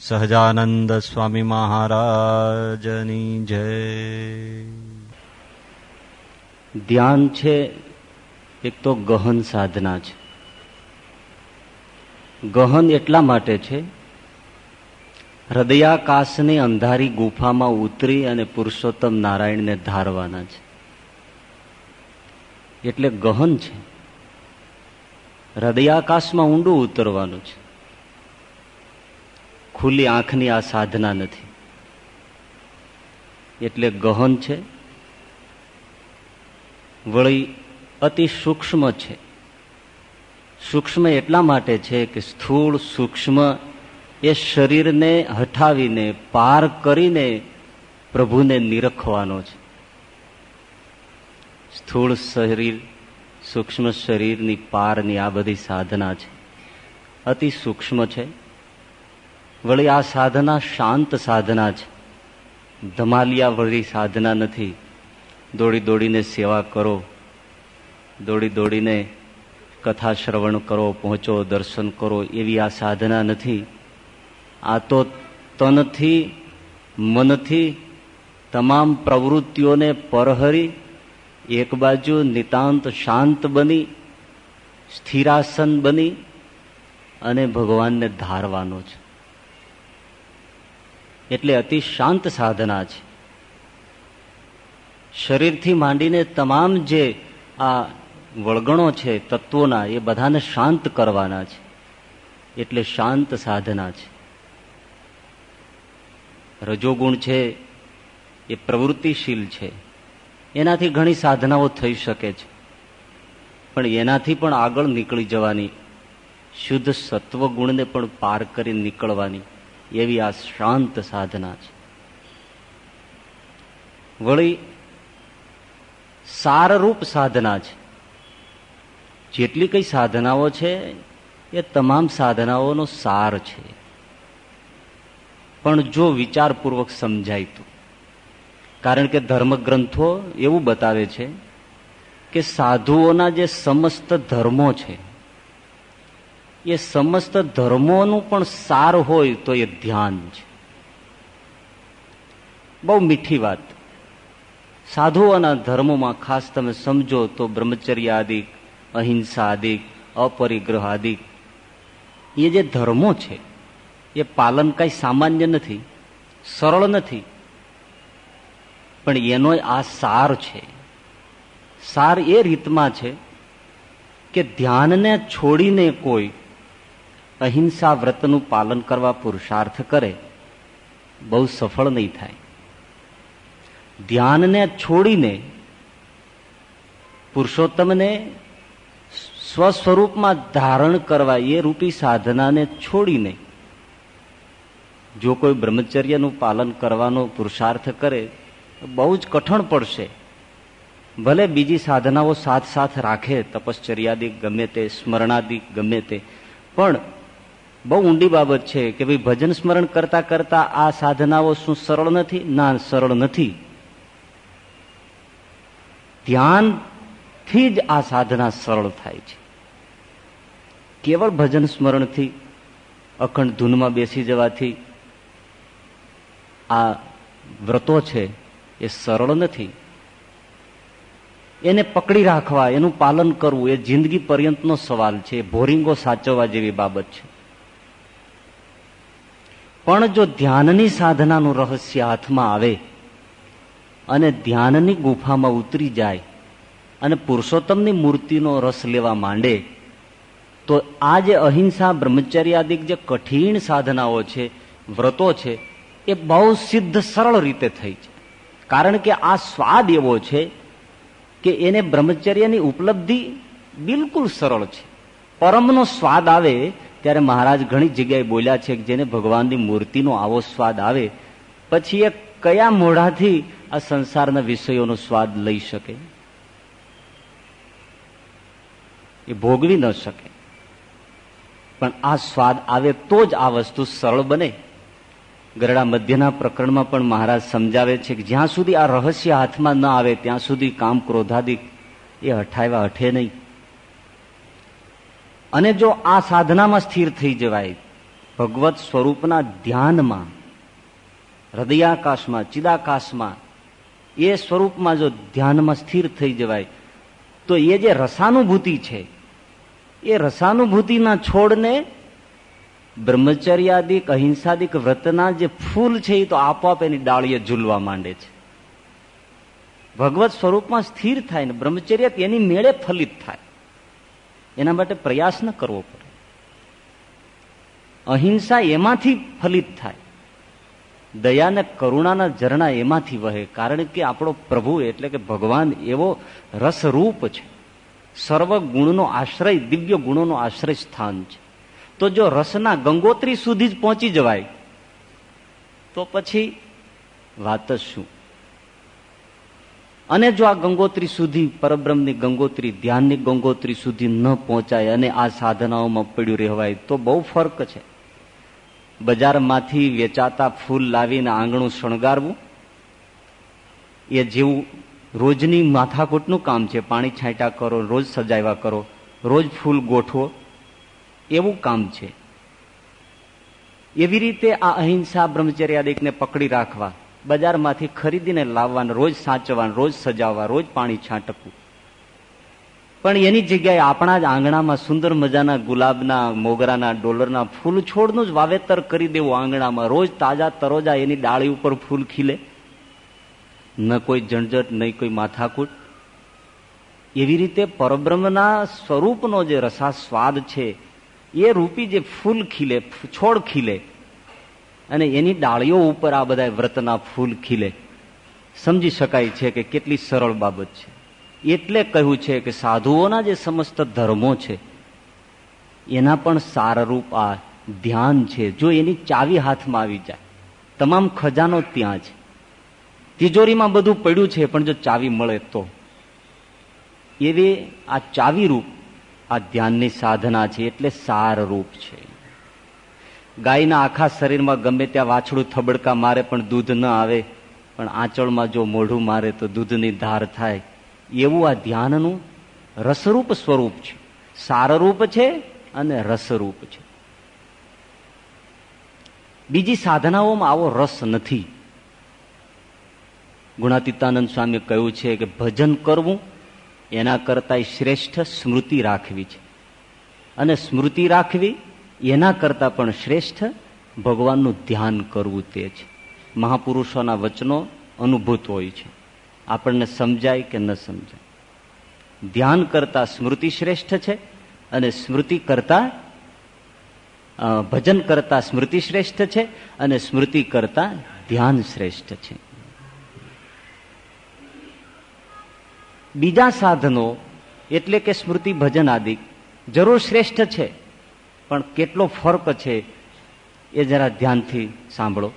સહજાનંદ સ્વામી મહારાજની જય ધ્યાન છે એક તો ગહન સાધના છે ગહન એટલા માટે છે, હૃદયાકાશની અંધારી ગુફામાં ઉતરી અને પુરુષોત્તમ નારાયણને ધારવાના છે. એટલે ગહન છે. હૃદયાકાશમાં ઊંડું ઉતરવાનું છે. ખુલ્લી આંખની આ સાધના નથી. એટલે ગહન છે, વળી અતિ સૂક્ષ્મ છે. સૂક્ષ્મ એટલા માટે છે કે સ્થૂળ સૂક્ષ્મ એ શરીરને હટાવીને, પાર કરીને પ્રભુને નિરખવાનો છે. સ્થૂળ શરીર, સૂક્ષ્મ શરીરની પારની આ બધી સાધના છે. અતિ સૂક્ષ્મ છે. વળી આ સાધના શાંત સાધના છે. ધમાલિયા વળી સાધના નથી. દોડી દોડીને સેવા કરો. દોડી દોડીને કથા શ્રવણ કરો, પહોંચો, દર્શન કરો એવી આ સાધના નથી. આ તો તનથી, મનથી તમામ પ્રવૃત્તિઓને પરહરી એક બાજુ નિતાંત શાંત બની, સ્થિરાસન બની અને ભગવાનને ધારવાનો છે. એટલે અતિ શાંત સાધના છે. શરીરથી માંડીને તમામ જે આ વળગણો છે, તત્વોના, એ બધાને શાંત કરવાના છે. એટલે શાંત સાધના છે. રજોગુણ છે, એ પ્રવૃત્તિશીલ છે. એનાથી ઘણી સાધનાઓ થઈ શકે છે. પણ એનાથી પણ આગળ નીકળી જવાની, શુદ્ધ સત્વગુણને પણ પાર કરી નીકળવાની એવી આ શાંત સાધના છે. વળી સારરૂપ સાધના છે. જેટલી કઈ સાધનાઓ છે, એ તમામ સાધનાઓનો સાર છે. પણ જો વિચારપૂર્વક સમજાય તો. કારણ કે ધર્મગ્રંથો એવું બતાવે છે કે સાધુઓના જે સમસ્ત ધર્મો છે એ સમસ્ત ધર્મોનું પણ સાર હોય તો એ ધ્યાન છે. બહુ મીઠી વાત. સાધુઓના ધર્મોમાં ખાસ તમે સમજો તો બ્રહ્મચર્યાદિક, અહિંસાદિક અહિંસા આદિક અપરિગ્રહ આદિક એ જે ધર્મો છે, એ પાલન કઈ સામાન્ય નથી, સરળ નથી. પણ એનો આ સાર છે. સાર એ રીતમાં છે કે ધ્યાનને છોડીને કોઈ અહિંસા વ્રતનું પાલન કરવા પુરુષાર્થ કરે, બહુ સફળ નહીં થાય. ધ્યાનને છોડીને પુરુષોત્તમને સ્વસ્વરૂપમાં ધારણ કરવા એ રૂપી સાધનાને છોડીને જો કોઈ બ્રહ્મચર્યનું પાલન કરવાનો પુરુષાર્થ કરે, બહુ જ કઠણ પડશે. ભલે બીજી સાધનાઓ સાથ સાથ રાખે તપશ્ચર્યાદિક ગમે તે સ્મરણાદિક ગમે તે, પણ બહુ ઊંડી બાબત છે કે ભાઈ ભજન સ્મરણ કરતા કરતા આ સાધનાઓ શું સરળ નથી? ના, સરળ નથી. ધ્યાનથી જ આ સાધના સરળ થાય છે. કેવળ ભજન સ્મરણથી, અખંડ ધૂનમાં બેસી જવાથી આ વ્રતો છે એ સરળ નથી. એને પકડી રાખવા, એનું પાલન કરવું એ જિંદગી પર્યંતનો સવાલ છે. ભોરિંગો સાચવવા જેવી બાબત છે. પણ જો ધ્યાનની સાધનાનું રહસ્ય હાથમાં આવે અને ધ્યાનની ગુફામાં ઉતરી જાય અને પુરુષોત્તમની મૂર્તિનો રસ લેવા માંડે, તો આ જે અહિંસા બ્રહ્મચર્યાદિક જે કઠિન સાધનાઓ છે, વ્રતો છે, એ બહુ સિદ્ધ સરળ રીતે થઈ છે. કારણ કે આ સ્વાદ એવો છે કે એને બ્રહ્મચર્યની ઉપલબ્ધિ બિલકુલ સરળ છે. પરમનો સ્વાદ આવે ત્યારે મહારાજ ઘણી જગ્યાએ બોલ્યા છે જેને ભગવાનની મૂર્તિનો આવો સ્વાદ આવે, પછી એ કયા મોઢાથી આ સંસારના વિષયોનો સ્વાદ લઈ શકે? એ ભોગવી ન શકે. પણ આ સ્વાદ આવે તો જ આ વસ્તુ સરળ બને. ગરડા મધ્યના પ્રકરણમાં પણ મહારાજ સમજાવે છે કે જ્યાં સુધી આ રહસ્ય હાથમાં ન આવે, ત્યાં સુધી કામ ક્રોધાદિક એ હઠાવ્યા હઠે નહીં. અને જો આ સાધનામાં સ્થિર થઈ જવાય, ભગવત સ્વરૂપના ધ્યાનમાં, હૃદયાકાશમાં, ચિદાકાશમાં, એ સ્વરૂપમાં જો ધ્યાનમાં સ્થિર થઈ જવાય, તો એ જે રસાનુભૂતિ છે, એ રસાનુભૂતિના છોડને બ્રહ્મચર્યાદિક, અહિંસાદિક વ્રતના જે ફૂલ છે એ તો આપોઆપ એની ડાળીએ ઝૂલવા માંડે છે. ભગવત સ્વરૂપમાં સ્થિર થાય ને બ્રહ્મચર્ય એની મેળે ફલિત થાય. એના માટે પ્રયાસ ન કરવો પડે. અહિંસા એમાંથી ફલિત થાય. દયા ને કરુણાના ઝરણા એમાંથી વહે, કારણ કે આપણો પ્રભુ એટલે કે ભગવાન એવો રસરૂપ છે. સર્વ ગુણનો આશ્રય, દિવ્ય ગુણોનો આશ્રય સ્થાન છે. તો જો રસના ગંગોત્રી સુધી જ પહોંચી જવાય, તો પછી વાત જ શું? અને જો આ ગંગોત્રી સુધી, પરબ્રહ્મની ગંગોત્રી, ધ્યાનની ગંગોત્રી સુધી ન પહોંચાય અને આ સાધનાઓમાં પડ્યું રહેવાય, તો બહુ ફર્ક છે. બજારમાંથી વેચાતા ફૂલ લાવીને આંગણું શણગારવું, એ જેવું રોજની માથાકૂટનું કામ છે. પાણી છાંટા કરો, રોજ સજાવ્યા કરો, રોજ ફૂલ ગોઠવો, એવું કામ છે. એવી રીતે આ અહિંસા બ્રહ્મચર્યાદિકને પકડી રાખવા બજારમાંથી ખરીદીને લાવવાનું, રોજ સાચવવાનું, રોજ સજાવવા, રોજ પાણી છાંટકવું પણ એની જગ્યાએ આપણા જ આંગણામાં સુંદર મજાના ગુલાબના, મોગરાના, ડોલરના ફૂલ છોડનું જ વાવેતર કરી દેવું આંગણામાં. રોજ તાજા તરોજા એની ડાળી ઉપર ફૂલ ખીલે. ન કોઈ ઝંઝટ નહીં કોઈ માથાકૂટ. એવી રીતે પરબ્રહ્મના સ્વરૂપનો જે રસા સ્વાદ છે, એ રૂપી જે ફૂલ ખીલે છોડ ખીલે અને એની ડાળીઓ ઉપર આ બધા વ્રતના ફૂલ ખીલે. સમજી શકાય છે કે કેટલી સરળ બાબત છે. એટલે કહ્યું છે કે સાધુઓના જે સમસ્ત ધર્મો છે, એના પણ સારરૂપ આ ધ્યાન છે. જો એની ચાવી હાથમાં આવી જાય, તમામ ખજાનો ત્યાં છે. તિજોરીમાં બધું પડ્યું છે, પણ જો ચાવી મળે તો? એવી આ ચાવીરૂપ આ ધ્યાનની સાધના છે, એટલે સારરૂપ છે. ગાયના આખા શરીરમાં ગમે ત્યાં વાછડું થબડકા મારે પણ દૂધ ન આવે, પણ આંચળમાં જો મોઢું મારે તો દૂધની ધાર થાય. એવું આ ધ્યાનનું રસરૂપ સ્વરૂપ છે. સારરૂપ છે અને રસરૂપ છે. બીજી સાધનાઓમાં આવો રસ નથી. ગુણાતીતાનંદ સ્વામી કહ્યું છે કે ભજન કરવું એના કરતા શ્રેષ્ઠ સ્મૃતિ રાખવી છે. અને સ્મૃતિ રાખવી એના કરતાં પણ શ્રેષ્ઠ ભગવાનનું ધ્યાન કરવું તે છે. મહાપુરુષોના વચનો અનુભૂત હોય છે. આપણને સમજાય કે ન સમજાય. ધ્યાન કરતા સ્મૃતિ શ્રેષ્ઠ છે અને સ્મૃતિ કરતા ભજન કરતા સ્મૃતિ શ્રેષ્ઠ છે અને સ્મૃતિ કરતા ધ્યાન શ્રેષ્ઠ છે. બીજા સાધનો એટલે કે સ્મૃતિ ભજન આદિ જરૂર શ્રેષ્ઠ છે. પણ કેટલો ફરક છે એ જરા ધ્યાનથી સાંભળો.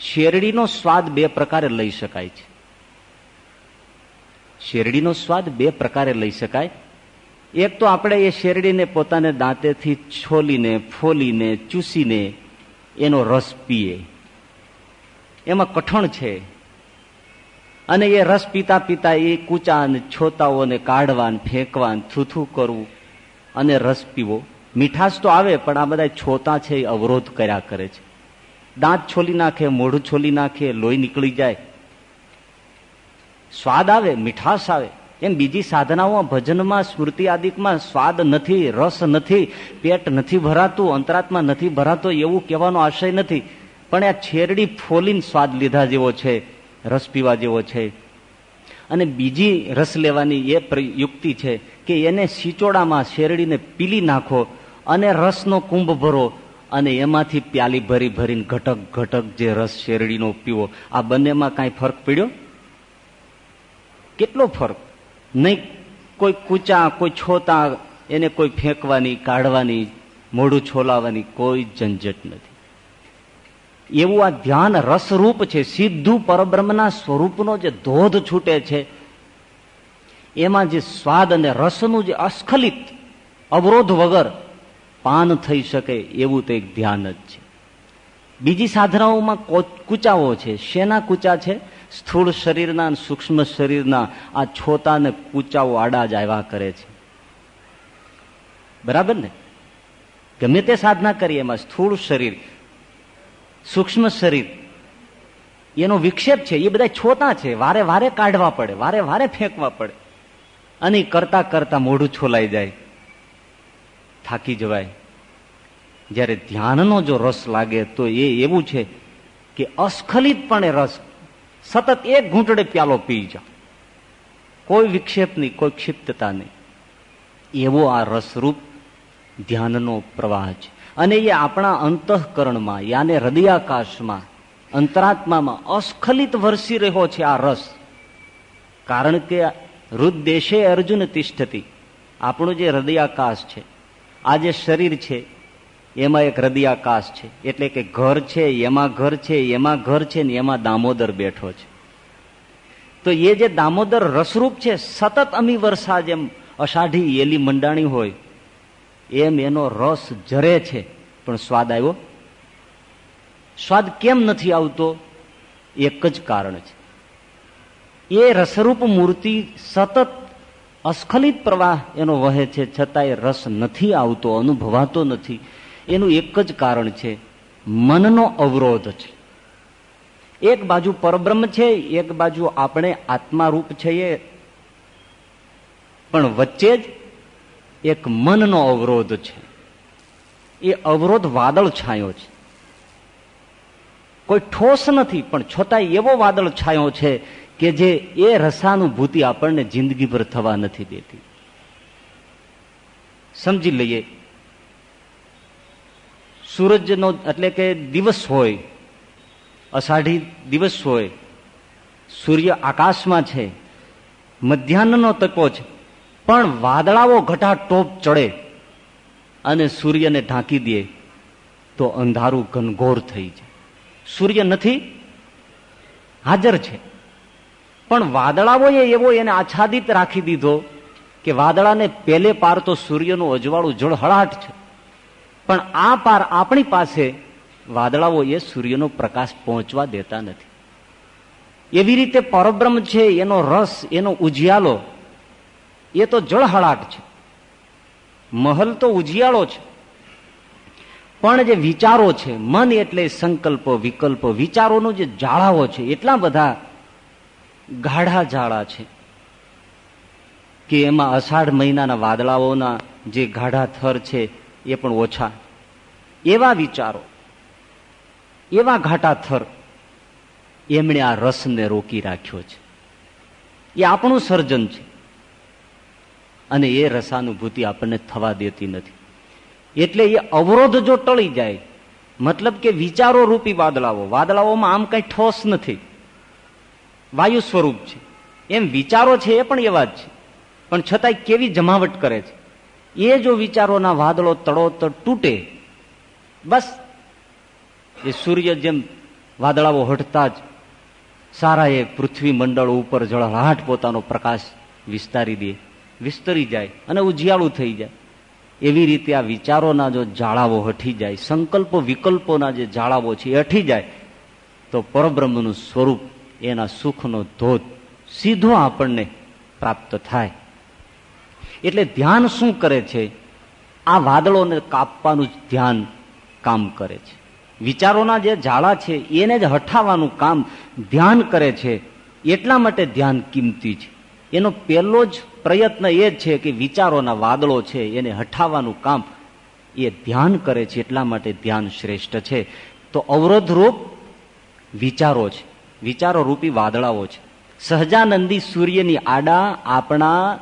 શેરડીનો સ્વાદ બે પ્રકારે લઈ શકાય છે. શેરડીનો સ્વાદ બે પ્રકારે લઈ શકાય. એક તો આપણે એ શેરડીને પોતાને દાંતેથી છોલીને, ફોલીને, ચૂસીને એનો રસ પીએ. એમાં કઠણ છે. અને એ રસ પીતા પીતા એ કૂચા અને છોતાઓને કાઢવા ફેંકવા થૂથું કરવું અને રસ પીવો. મીઠાશ તો આવે, પણ આ બધા છોતા છે અવરોધ કર્યા કરે છે. દાંત છોલી નાખે, મોઢું છોલી નાખે, લોહી નીકળી જાય. સ્વાદ આવે, મીઠાશ આવે. એમ બીજી સાધનાઓમાં, ભજનમાં, સ્મૃતિ આદિકમાં સ્વાદ નથી, રસ નથી, પેટ નથી ભરાતું, અંતરાત્મા નથી ભરાતો, એવું કહેવાનો આશય નથી. પણ આ છેરડી ફોલીને સ્વાદ લીધા જેવો છે, રસ પીવા જેવો છે. અને બીજી રસ લેવાની એ યુક્તિ છે કે એને સિચોડામાં શેરડીને પીલી નાખો. અને રસનો કુંભ ભરો અને એમાંથી પ્યાલી ભરી ભરીને ઘટક ઘટક જે રસ શેરડીનો પીવો. આ બંનેમાં કાંઈ ફરક પડ્યો? કેટલો ફરક? નહીં, કોઈ કૂચા, કોઈ છોતા એને કોઈ ફેંકવાની, કાઢવાની, મોઢું છોલાવાની કોઈ ઝંઝટ નથી. એવું આ ધ્યાન રસરૂપ છે, સીધું પરબ્રહ્મના સ્વરૂપનો જે ધોધ છૂટે છે, એમાં જે સ્વાદ અને રસનું જે અસ્ખલિત અવરોધ વગર પાન થઈ શકે એવું તો એક ધ્યાન જ છે. બીજી સાધનાઓમાં કૂચાઓ છે. શેના કૂચા છે? સ્થૂળ શરીરના સૂક્ષ્મ શરીરના આ છોતાને કૂચાઓ આડા જ કરે છે. બરાબર ને? ગમે તે સાધના કરીએ એમાં સ્થૂળ શરીર, સૂક્ષ્મ શરીર, એનો વિક્ષેપ છે. એ બધા છોતા છે. વારે વારે કાઢવા પડે, વારે વારે ફેંકવા પડે. અને કરતા કરતા મોઢું છોલાઈ જાય. થાકી જવાય. જ્યારે ધ્યાનનો જો રસ લાગે, તો એ એવું છે કે અસ્ખલિતપણે રસ, સતત એક ઘૂંટડે પ્યાલો પી જા. કોઈ વિક્ષેપ નહીં, કોઈ ક્ષિપ્તતા નહીં. એવો આ રસરૂપ ધ્યાનનો પ્રવાહ છે. અને એ આપણા અંતઃકરણમાં, યાને હૃદયાકાશમાં, અંતરાત્મામાં અસ્ખલિત વરસી રહ્યો છે આ રસ. કારણ કે રુદ્દેશે અર્જુન તિષ્ઠતી. આપણું જે હૃદયાકાશ છે આ જે શરીર છે, એમાં એક હૃદયાકાશ છે. એટલે કે ઘર છે, એમાં ઘર છે, એમાં ઘર છે ને એમાં દામોદર બેઠો છે. તો એ જે દામોદર રસરૂપ છે, સતત અમી વર્ષા જેમ અષાઢી એલી મંડાણી હોય, એમ એનો રસ જરે છે. પણ સ્વાદ આવ્યો? સ્વાદ કેમ નથી આવતો? એક જ કારણ છે. એ રસરૂપ મૂર્તિ સતત અસ્ખલિત પ્રવાહ એનો વહે છે, છતાંય રસ નથી આવતો, અનુભવાતો નથી. એનું એક જ કારણ છે, મનનો અવરોધ છે. એક બાજુ પરબ્રહ્મ છે, એક બાજુ આપણે આત્મારૂપ છીએ. પણ વચ્ચે જ એક મનનો અવરોધ છે. એ અવરોધ વાદળ છાયો છે. કોઈ ઠોસ નથી, પણ છતાંય એવો વાદળ છાયો છે કે જે એ રસાનુભૂતિ આપણને જિંદગીભર થવા નથી દેતી. સમજી લઈએ. સૂરજનો એટલે કે દિવસ હોય, અષાઢી દિવસ હોય, સૂર્ય આકાશમાં છે, મધ્યાહનનો તકો છે, પણ વાદળાઓ ઘટા ટોપ ચડે અને સૂર્યને ઢાંકી દે તો અંધારું ઘનઘોર થઈ જાય. સૂર્ય નથી, હાજર છે. પણ વાદળાઓએ એવો એને આચ્છાદિત રાખી દીધો કે વાદળાને પેલે પાર તો સૂર્યનું અજવાળું જળહળાટ છે. પણ આ પાર આપણી પાસે વાદળાઓ એ સૂર્યનો પ્રકાશ પહોંચવા દેતા નથી. એવી રીતે પરબ્રહ્મ છે, એનો રસ, એનો ઉજિયાલો, એ તો જળહળાટ છે. મહલ તો ઉજિયાળો છે. પણ જે વિચારો છે, મન એટલે સંકલ્પ, વિકલ્પ, વિચારોનું જે જાળાઓ છે, એટલા બધા ગાઢા જાળા છે કે એમાં અષાઢ મહિનાના વાદળાઓના જે ગાઢા થર છે એ પણ ઓછા. એવા વિચારો, એવા ઘાટા થર એમણે આ રસને રોકી રાખ્યો છે. એ આપણું સર્જન છે. અને એ રસાનુભૂતિ આપણને થવા દેતી નથી. એટલે એ અવરોધ જો ટળી જાય, મતલબ કે વિચારો રૂપી વાદળાઓ, વાદળાઓમાં આમ કઈ ઠોસ નથી. વાયુ સ્વરૂપ છે. એમ વિચારો છે એ પણ એવા જ છે. પણ છતાંય કેવી જમાવટ કરે છે? એ જો વિચારોના વાદળો તળોતર તૂટે, બસ એ સૂર્ય જેમ વાદળાઓ હટતા જ સારા એ પૃથ્વી મંડળ ઉપર જળહળાટ પોતાનો પ્રકાશ વિસ્તારી દે, વિસ્તરી જાય અને ઉજિયાળું થઈ જાય. એવી રીતે આ વિચારોના જો જાળાઓ હઠી જાય, સંકલ્પો વિકલ્પોના જે જાળાઓ છે એ હઠી જાય, તો પરબ્રહ્મનું સ્વરૂપ એના સુખનો ધોધ સીધો આપણને પ્રાપ્ત થાય. એટલે ધ્યાન શું કરે છે? આ વાદળોને કાપવાનું જ ધ્યાન કામ કરે છે. વિચારોના જે ઝાડા છે, એને જ હઠાવવાનું કામ ધ્યાન કરે છે. એટલા માટે ધ્યાન કિંમતી છે. એનો પહેલો જ પ્રયત્ન એ જ છે કે વિચારોના વાદળો છે, એને હઠાવવાનું કામ એ ધ્યાન કરે છે. એટલા માટે ધ્યાન શ્રેષ્ઠ છે. તો અવરોધરૂપ વિચારો છે. વિચારો રૂપી વાદળાઓ છે. સહજાનંદી સૂર્યની આડા આપણા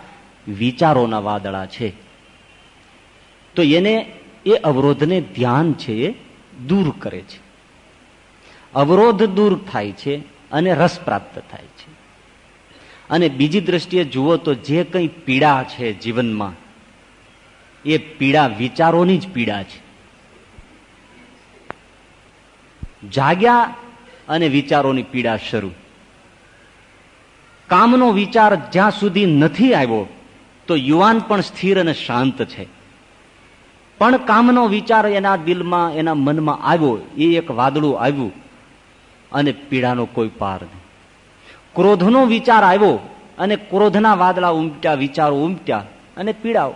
વિચારોના વાદળા છે. તો એને એ અવરોધને ધ્યાન છે, એ દૂર કરે છે. અવરોધ દૂર થાય છે અને રસ પ્રાપ્ત થાય છે. અને બીજી દ્રષ્ટિએ જુઓ તો જે કંઈ પીડા છે જીવનમાં, એ પીડા વિચારોની જ પીડા છે. જાગ્યા અને વિચારોની પીડા શરૂ. કામનો વિચાર જ્યાં સુધી નથી આવ્યો, તો યુવાન પણ સ્થિર અને શાંત છે. પણ કામનો વિચાર એના દિલમાં, એના મનમાં આવ્યો, એ એક વાદળું આવ્યું અને પીડાનો કોઈ પાર નહીં. ક્રોધનો વિચાર આવ્યો અને ક્રોધના વાદળા ઉમટ્યા, વિચારો ઉમટ્યા અને પીડાઓ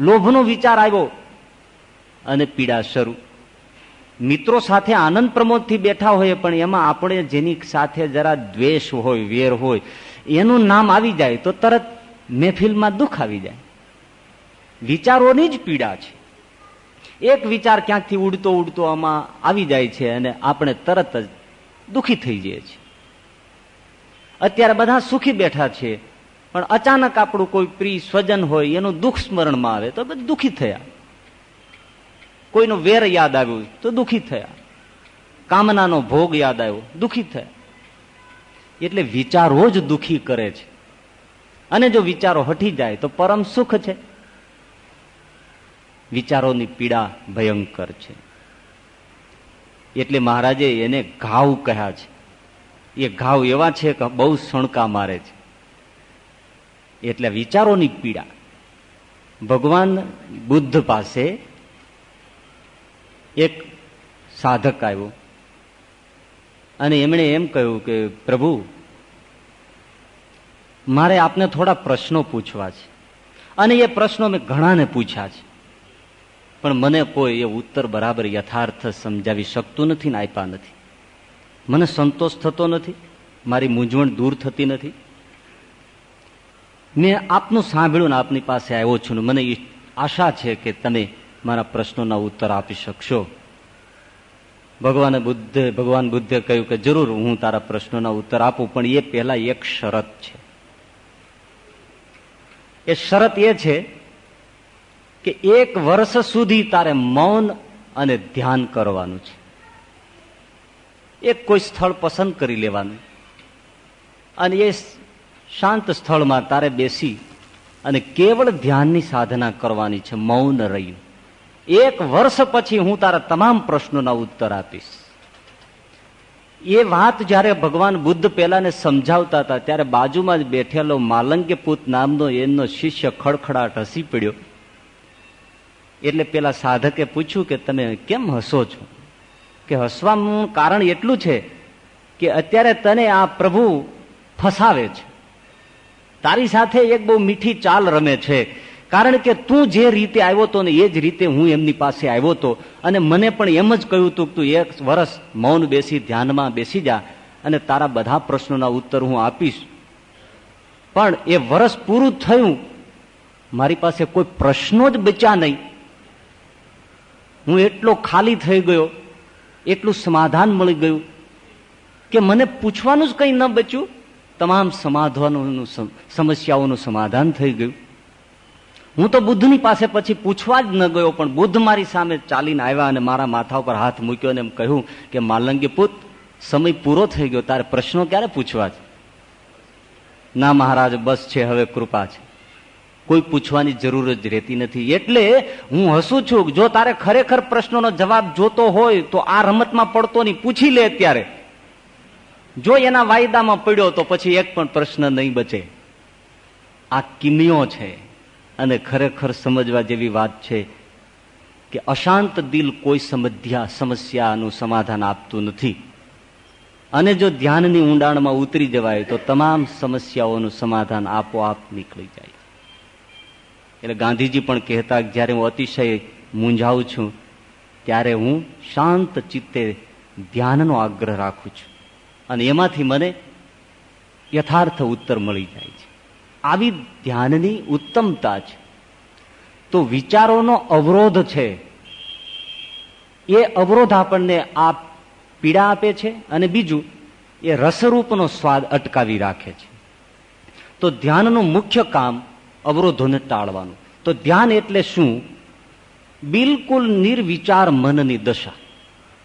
લોભનો વિચાર આવ્યો અને પીડા શરૂ. મિત્રો સાથે આનંદ પ્રમોદથી બેઠા હોય પણ એમાં આપણે જેની સાથે જરા દ્વેષ હોય, વેર હોય, એનું નામ આવી જાય તો તરત મહેફિલમાં દુઃખ આવી જાય. વિચારોની જ પીડા છે. એક વિચાર ક્યાંકથી ઉડતો ઉડતો આમાં આવી જાય છે અને આપણે તરત જ દુઃખી થઈ જઈએ છીએ. અત્યારે બધા સુખી બેઠા છે, પણ અચાનક આપણું કોઈ પ્રિય સ્વજન હોય, એનું દુઃખ સ્મરણમાં આવે તો બધું દુઃખી થયા. કોઈનો વેર યાદ આવ્યો તો દુઃખી થયા. કામનાનો ભોગ યાદ આવ્યો, દુઃખી થયા. એટલે વિચારો જ દુઃખી કરે છે. અને જો વિચારો હટી જાય તો પરમ સુખ છે. વિચારોની પીડા ભયંકર છે. એટલે મહારાજે એને ઘાવ કહ્યા છે. એ ઘાવ એવા છે કે બહુ સણકા મારે છે. એટલે વિચારોની પીડા. ભગવાન બુદ્ધ પાસે એક સાધક આવ્યો. અને એમણે એમ કહ્યું કે, પ્રભુ, મારે આપને થોડા પ્રશ્નો પૂછવા છે. અને એ પ્રશ્નો મેં ઘણાને પૂછ્યા છે. પણ મને કોઈ એ ઉત્તર બરાબર યથાર્થ સમજાવી શકતું નથી ને આપ્યા નથી. મને સંતોષ થતો નથી. મારી મૂંઝવણ દૂર થતી નથી. મેં આપનું સાંભળ્યું ને આપની પાસે આવ્યો છું મને આશા છે કે તમે મારા પ્રશ્નોના ઉત્તર આપી શકશો? ભગવાને બુદ્ધે, ભગવાન બુદ્ધે કહ્યું કે જરૂર હું તારા પ્રશ્નોના ઉત્તર આપું, પણ એ પહેલા એક શરત છે. એ શરત એ છે કે એક વર્ષ સુધી તારે મૌન અને ધ્યાન કરવાનું છે. એક કોઈ સ્થળ પસંદ કરી લેવાનું. અને એ શાંત સ્થળમાં તારે બેસી અને કેવળ ધ્યાનની સાધના કરવાની છે, મૌન રહ્યું. એક વર્ષ પછી હું તારા તમામ પ્રશ્નોના ઉત્તર આપીશ. એ વાત જયારે ભગવાન બુદ્ધ પેલાને સમજાવતા હતા, ત્યારે બાજુમાં જ બેઠેલો માલંગ્યપુત નામનો એમનો શિષ્ય ખડખડાટ હસી પડ્યો. એટલે પેલા સાધકે પૂછ્યું કે તમે કેમ હસો છો? કે હસવાનું કારણ એટલું છે કે અત્યારે તને આ પ્રભુ ફસાવે છે. તારી સાથે એક બહુ મીઠી ચાલ રમે છે. કારણ કે તું જે રીતે આવ્યો હતો ને એ જ રીતે હું એમની પાસે આવ્યો હતો અને મને પણ એમ જ કહ્યું હતું તું એક વર્ષ મૌન બેસી, ધ્યાનમાં બેસી જા અને તારા બધા પ્રશ્નોના ઉત્તર હું આપીશ. પણ એ વર્ષ પૂરું થયું. મારી પાસે કોઈ પ્રશ્નો જ બચ્યા નહીં. હું એટલો ખાલી થઈ ગયો, એટલું સમાધાન મળી ગયું કે મને પૂછવાનું જ કંઈ ન બચ્યું. તમામ સમાધાનોનું સમસ્યાઓનું સમાધાન થઈ ગયું. હું તો બુદ્ધની પાસે પછી પૂછવા જ ન ગયો, પણ બુદ્ધ મારી સામે ચાલીને આવ્યા અને મારા માથા ઉપર હાથ મૂક્યો અને એમ કહ્યું કે, માલંગી પુત, સમય પૂરો થઈ ગયો, તારે પ્રશ્નો ક્યારે પૂછવા છે? ના મહારાજ, બસ છે, હવે કૃપા છે. કોઈ પૂછવાની જરૂર જ રહેતી નથી. એટલે હું હસું છું જો તારે ખરેખર પ્રશ્નોનો જવાબ જોતો હોય, તો આ રમતમાં પડતો નહીં. પૂછી લે અત્યારે જો એના વાયદામાં પડ્યો, તો પછી એક પણ પ્રશ્ન નહીં બચે. આ કિમિયો છે. અને ખરેખર સમજવા જેવી વાત છે કે અશાંત દિલ કોઈ સમધ્યા સમસ્યાનું સમાધાન આપતું નથી. અને જો ધ્યાનની ઊંડાણમાં ઉતરી જવાય તો તમામ સમસ્યાઓનું સમાધાન આપોઆપ નીકળી જાય. એટલે ગાંધીજી પણ કહેતા જ્યારે હું અતિશય મૂંઝાઉં છું, ત્યારે હું શાંત ચિત્તે ધ્યાનનો આગ્રહ રાખું છું. અને એમાંથી મને યથાર્થ ઉત્તર મળી જાય. આવી ધ્યાનની ઉત્તમતા છે. તો વિચારોનો અવરોધ છે. એ અવરોધ આપણને આ પીડા આપે છે અને બીજું, એ રસરૂપનો સ્વાદ અટકાવી રાખે છે. તો ધ્યાનનું મુખ્ય કામ અવરોધોને ટાળવાનું. તો ધ્યાન એટલે શું? બિલકુલ નિર્વિચાર મનની દશા.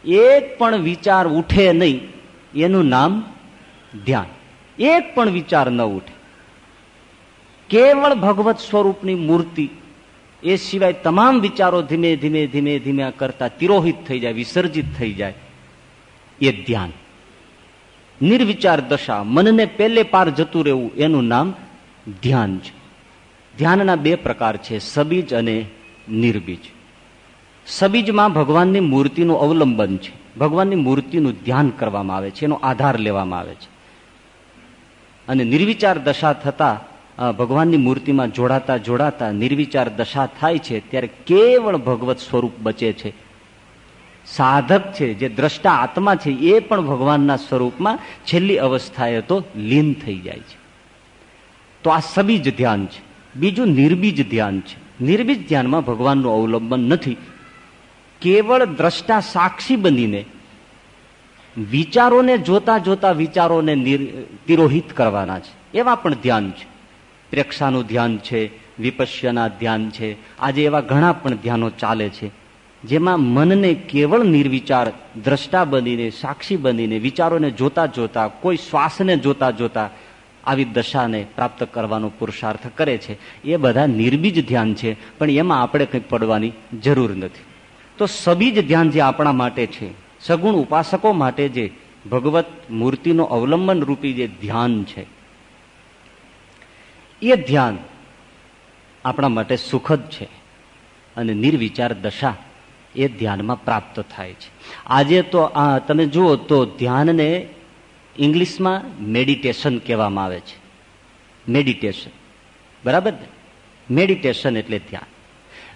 એક પણ વિચાર ઉઠે નહીં, એનું નામ ધ્યાન. એક પણ વિચાર ન ઉઠે. કેવળ ભગવત સ્વરૂપની મૂર્તિ, એ સિવાય તમામ વિચારો ધીમે ધીમે ધીમે ધીમે કરતા તિરોહિત થઈ જાય, વિસર્જિત થઈ જાય. એ ધ્યાન. નિર્વિચાર દશા, મનને પેલે પાર જતું રહેવું, એનું નામ ધ્યાન છે. ધ્યાનના બે પ્રકાર છે, સબીજ અને નિર્બીજ. સબીજમાં ભગવાનની મૂર્તિનું અવલંબન છે. ભગવાનની મૂર્તિનું ધ્યાન કરવામાં આવે છે, એનો આધાર લેવામાં આવે છે. અને નિર્વિચાર દશા થતા ભગવાનની મૂર્તિમાં જોડાતા જોડાતા નિર્વિચાર દશા થાય છે, ત્યારે કેવળ ભગવત સ્વરૂપ બચે છે. સાધક છે, જે દ્રષ્ટા આત્મા છે, એ પણ ભગવાનના સ્વરૂપમાં છેલ્લી અવસ્થાએ તો લીન થઈ જાય છે. તો આ સબીજ ધ્યાન છે. બીજું નિર્બીજ ધ્યાન છે. નિર્બીજ ધ્યાનમાં ભગવાનનું અવલંબન નથી. કેવળ દ્રષ્ટા સાક્ષી બનીને, વિચારોને જોતા જોતા વિચારોને તિરોહિત કરવાના છે. એવા પણ ધ્યાન છે. પ્રેક્ષાનું ધ્યાન છે, વિપશ્યના ધ્યાન છે. આજે એવા ઘણા પણ ધ્યાનો ચાલે છે, જેમાં મનને કેવળ નિર્વિચાર, દ્રષ્ટા બનીને, સાક્ષી બનીને, વિચારોને જોતા જોતા, કોઈ શ્વાસને જોતા જોતા આવી દશાને પ્રાપ્ત કરવાનો પુરુષાર્થ કરે છે. એ બધા નિર્બીજ ધ્યાન છે, પણ એમાં આપણે કંઈ પડવાની જરૂર નથી. તો સબીજ ધ્યાન જે આપણા માટે છે, સગુણ ઉપાસકો માટે જે ભગવત મૂર્તિનો અવલંબન રૂપી જે ધ્યાન છે એ ધ્યાન આપણા માટે સુખદ છે અને નિર્વિચાર દશા એ ધ્યાનમાં પ્રાપ્ત થાય છે. આજે તો આ તમે જુઓ તો ધ્યાનને ઇંગ્લિશમાં મેડિટેશન કહેવામાં આવે છે. મેડિટેશન. બરાબર ને? મેડિટેશન એટલે ધ્યાન.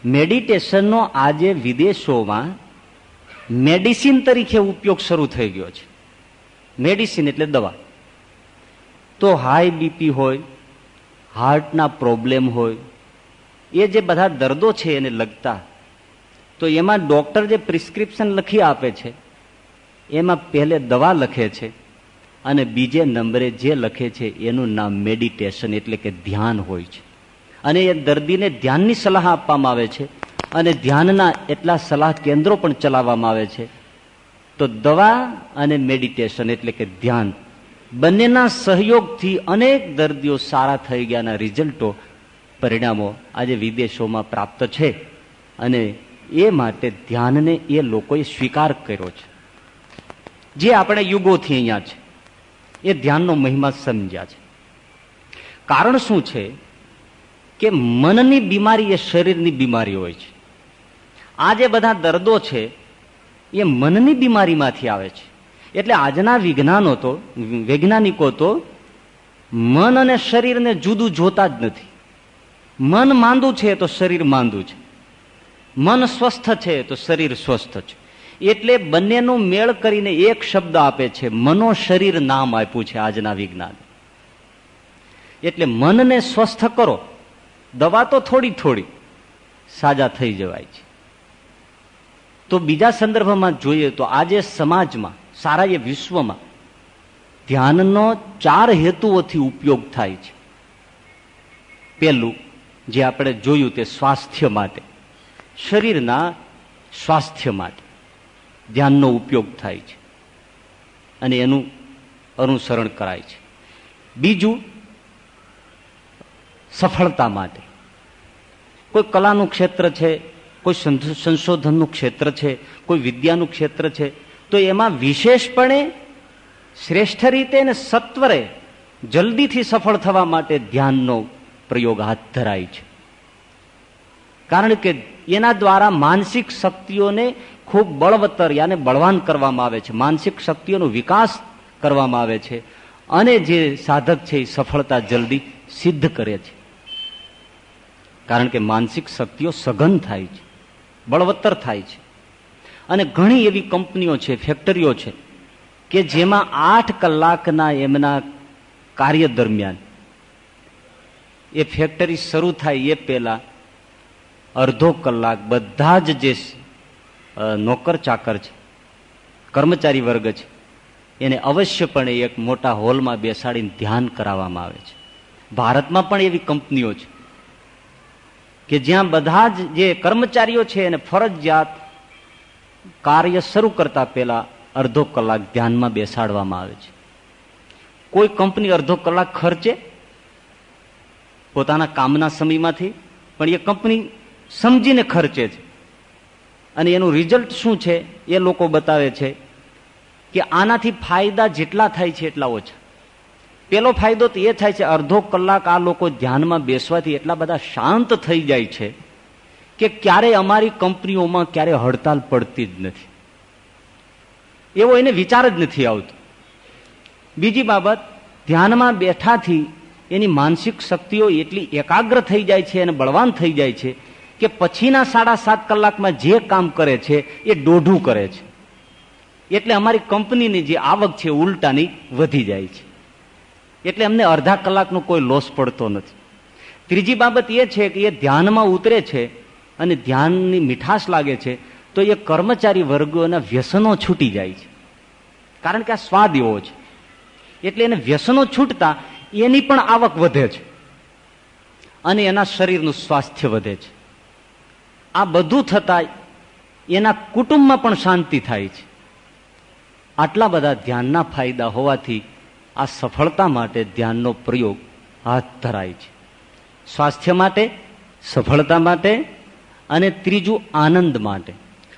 મેડિટેશનનો આજે વિદેશોમાં મેડિસિન તરીકે ઉપયોગ શરૂ થઈ ગયો છે. મેડિસિન એટલે દવા. તો હાઈ બીપી હોય હાર્ટના પ્રોબ્લેમ હોય, એ જે બધા દર્દો છે એને લગતા, તો એમાં ડૉક્ટર જે પ્રિસ્ક્રિપ્શન લખી આપે છે, એમાં પહેલે દવા લખે છે અને બીજે નંબરે જે લખે છે એનું નામ મેડિટેશન એટલે કે ધ્યાન હોય છે. અને એ દર્દીને ધ્યાનની સલાહ આપવામાં આવે છે અને ધ્યાનના એટલા સલાહ કેન્દ્રો પણ ચલાવવામાં આવે છે. તો દવા અને મેડિટેશન એટલે કે ધ્યાન બંનેના સહયોગથી અનેક દર્દીઓ સારા થઈ ગયાના રિઝલ્ટો, પરિણામો આજે વિદેશોમાં પ્રાપ્ત છે. અને એ માટે ધ્યાનને એ લોકોએ સ્વીકાર કર્યો છે. જે આપણે યુગોથી અહીંયા છે, એ ધ્યાનનો મહિમા સમજ્યા છે. કારણ શું છે કે મનની બીમારી એ શરીરની બીમારી હોય છે. આ જે બધા દર્દો છે, એ મનની બીમારીમાંથી આવે છે. એટલે આજના વિજ્ઞાનો તો, વૈજ્ઞાનિકો તો મન અને શરીરને જુદું જોતા જ નથી. મન માંદું છે તો શરીર માંદું છે. મન સ્વસ્થ છે તો શરીર સ્વસ્થ છે. એટલે બંનેનું મેળ કરીને એક શબ્દ આપે છે, મનો શરીર નામ આપ્યું છે આજના વિજ્ઞાન. એટલે મનને સ્વસ્થ કરો. દવા તો થોડી થોડી સાજા થઈ જવાય છે. તો બીજા સંદર્ભમાં જોઈએ તો આજે સમાજમાં સારા એ વિશ્વમાં ધ્યાનનો ચાર હેતુઓથી ઉપયોગ થાય છે. પેલું જે આપણે જોયું તે સ્વાસ્થ્ય માટે, શરીરના સ્વાસ્થ્ય માટે ધ્યાનનો ઉપયોગ થાય છે અને એનું અનુસરણ કરાય છે. બીજું, સફળતા માટે. કોઈ કલાનું ક્ષેત્ર છે, કોઈ સંશોધનનું ક્ષેત્ર છે, કોઈ વિદ્યાનું ક્ષેત્ર છે તો એમાં વિશેષપણે શ્રેષ્ઠ રીતે અને સત્વરે જલ્દીથી સફળ થવા માટે ધ્યાનનો પ્રયોગ હાથ ધરાય છે. કારણ કે એના દ્વારા માનસિક શક્તિઓને ખૂબ બળવત્તર યાને બળવાન કરવામાં આવે છે. માનસિક શક્તિઓનો વિકાસ કરવામાં આવે છે અને જે સાધક છે એ સફળતા જલ્દી સિદ્ધ કરે છે. કારણ કે માનસિક શક્તિઓ સઘન થાય છે. બળવત્તર થાય છે. અને ઘણી એવી કંપનીઓ છે, ફેક્ટરીઓ છે, કે જેમાં આઠ કલાકના એમના કાર્ય દરમિયાન એ ફેક્ટરી શરૂ થાય એ પહેલા અડધો કલાક બધા જ જે નોકર ચાકર છે, કર્મચારી વર્ગ છે, એને અવશ્યપણે એક મોટા હોલમાં બેસાડીને ધ્યાન કરાવવામાં આવે છે. ભારતમાં પણ એવી કંપનીઓ છે, કે જ્યાં બધા જ જે કર્મચારીઓ છે, એને ફરજિયાત કાર્ય શરૂ કરતા પહેલા અડધો કલાક ધ્યાનમાં બેસાડવામાં આવે છે. કોઈ કંપની અડધો કલાક ખર્ચે પોતાના કામના સમયમાંથી, પણ એ કંપની સમજીને ખર્ચે છે. અને એનું રિઝલ્ટ શું છે એ લોકો બતાવે છે કે આનાથી ફાયદા જેટલા થાય છે એટલા ઓછા. પેલો ફાયદો તો એ થાય છે અડધો કલાક આ લોકો ધ્યાનમાં બેસવાથી એટલા બધા શાંત થઈ જાય છે કે ક્યારે અમારી કંપનીઓમાં ક્યારે હડતાલ પડતી જ નથી. એવો એને વિચાર જ નથી આવતો. બીજી બાબત, ધ્યાનમાં બેઠાથી એની માનસિક શક્તિઓ એટલી એકાગ્ર થઈ જાય છે અને બળવાન થઈ જાય છે કે પછીના સાડા સાત કલાકમાં જે કામ કરે છે એ દોઢું કરે છે. એટલે અમારી કંપનીની જે આવક છે ઉલટાની વધી જાય છે. એટલે અમને અડધા કલાકનો કોઈ લોસ પડતો નથી. ત્રીજી બાબત એ છે કે એ ધ્યાનમાં ઉતરે છે અને ધ્યાનની મીઠાશ લાગે છે, તો એ કર્મચારી વર્ગોના વ્યસનો છૂટી જાય છે. કારણ કે આ સ્વાદ એવો છે. એટલે એને વ્યસનો છૂટતા એની પણ આવક વધે છે. અને એના શરીરનું સ્વાસ્થ્ય વધે છે. આ બધું થતા એના કુટુંબમાં પણ શાંતિ થાય છે. આટલા બધા ધ્યાનના ફાયદા હોવાથી આ સફળતા માટે ધ્યાનનો પ્રયોગ હાથ ધરાય છે. સ્વાસ્થ્ય માટે, સફળતા માટે અને ત્રીજું આનંદ માટે.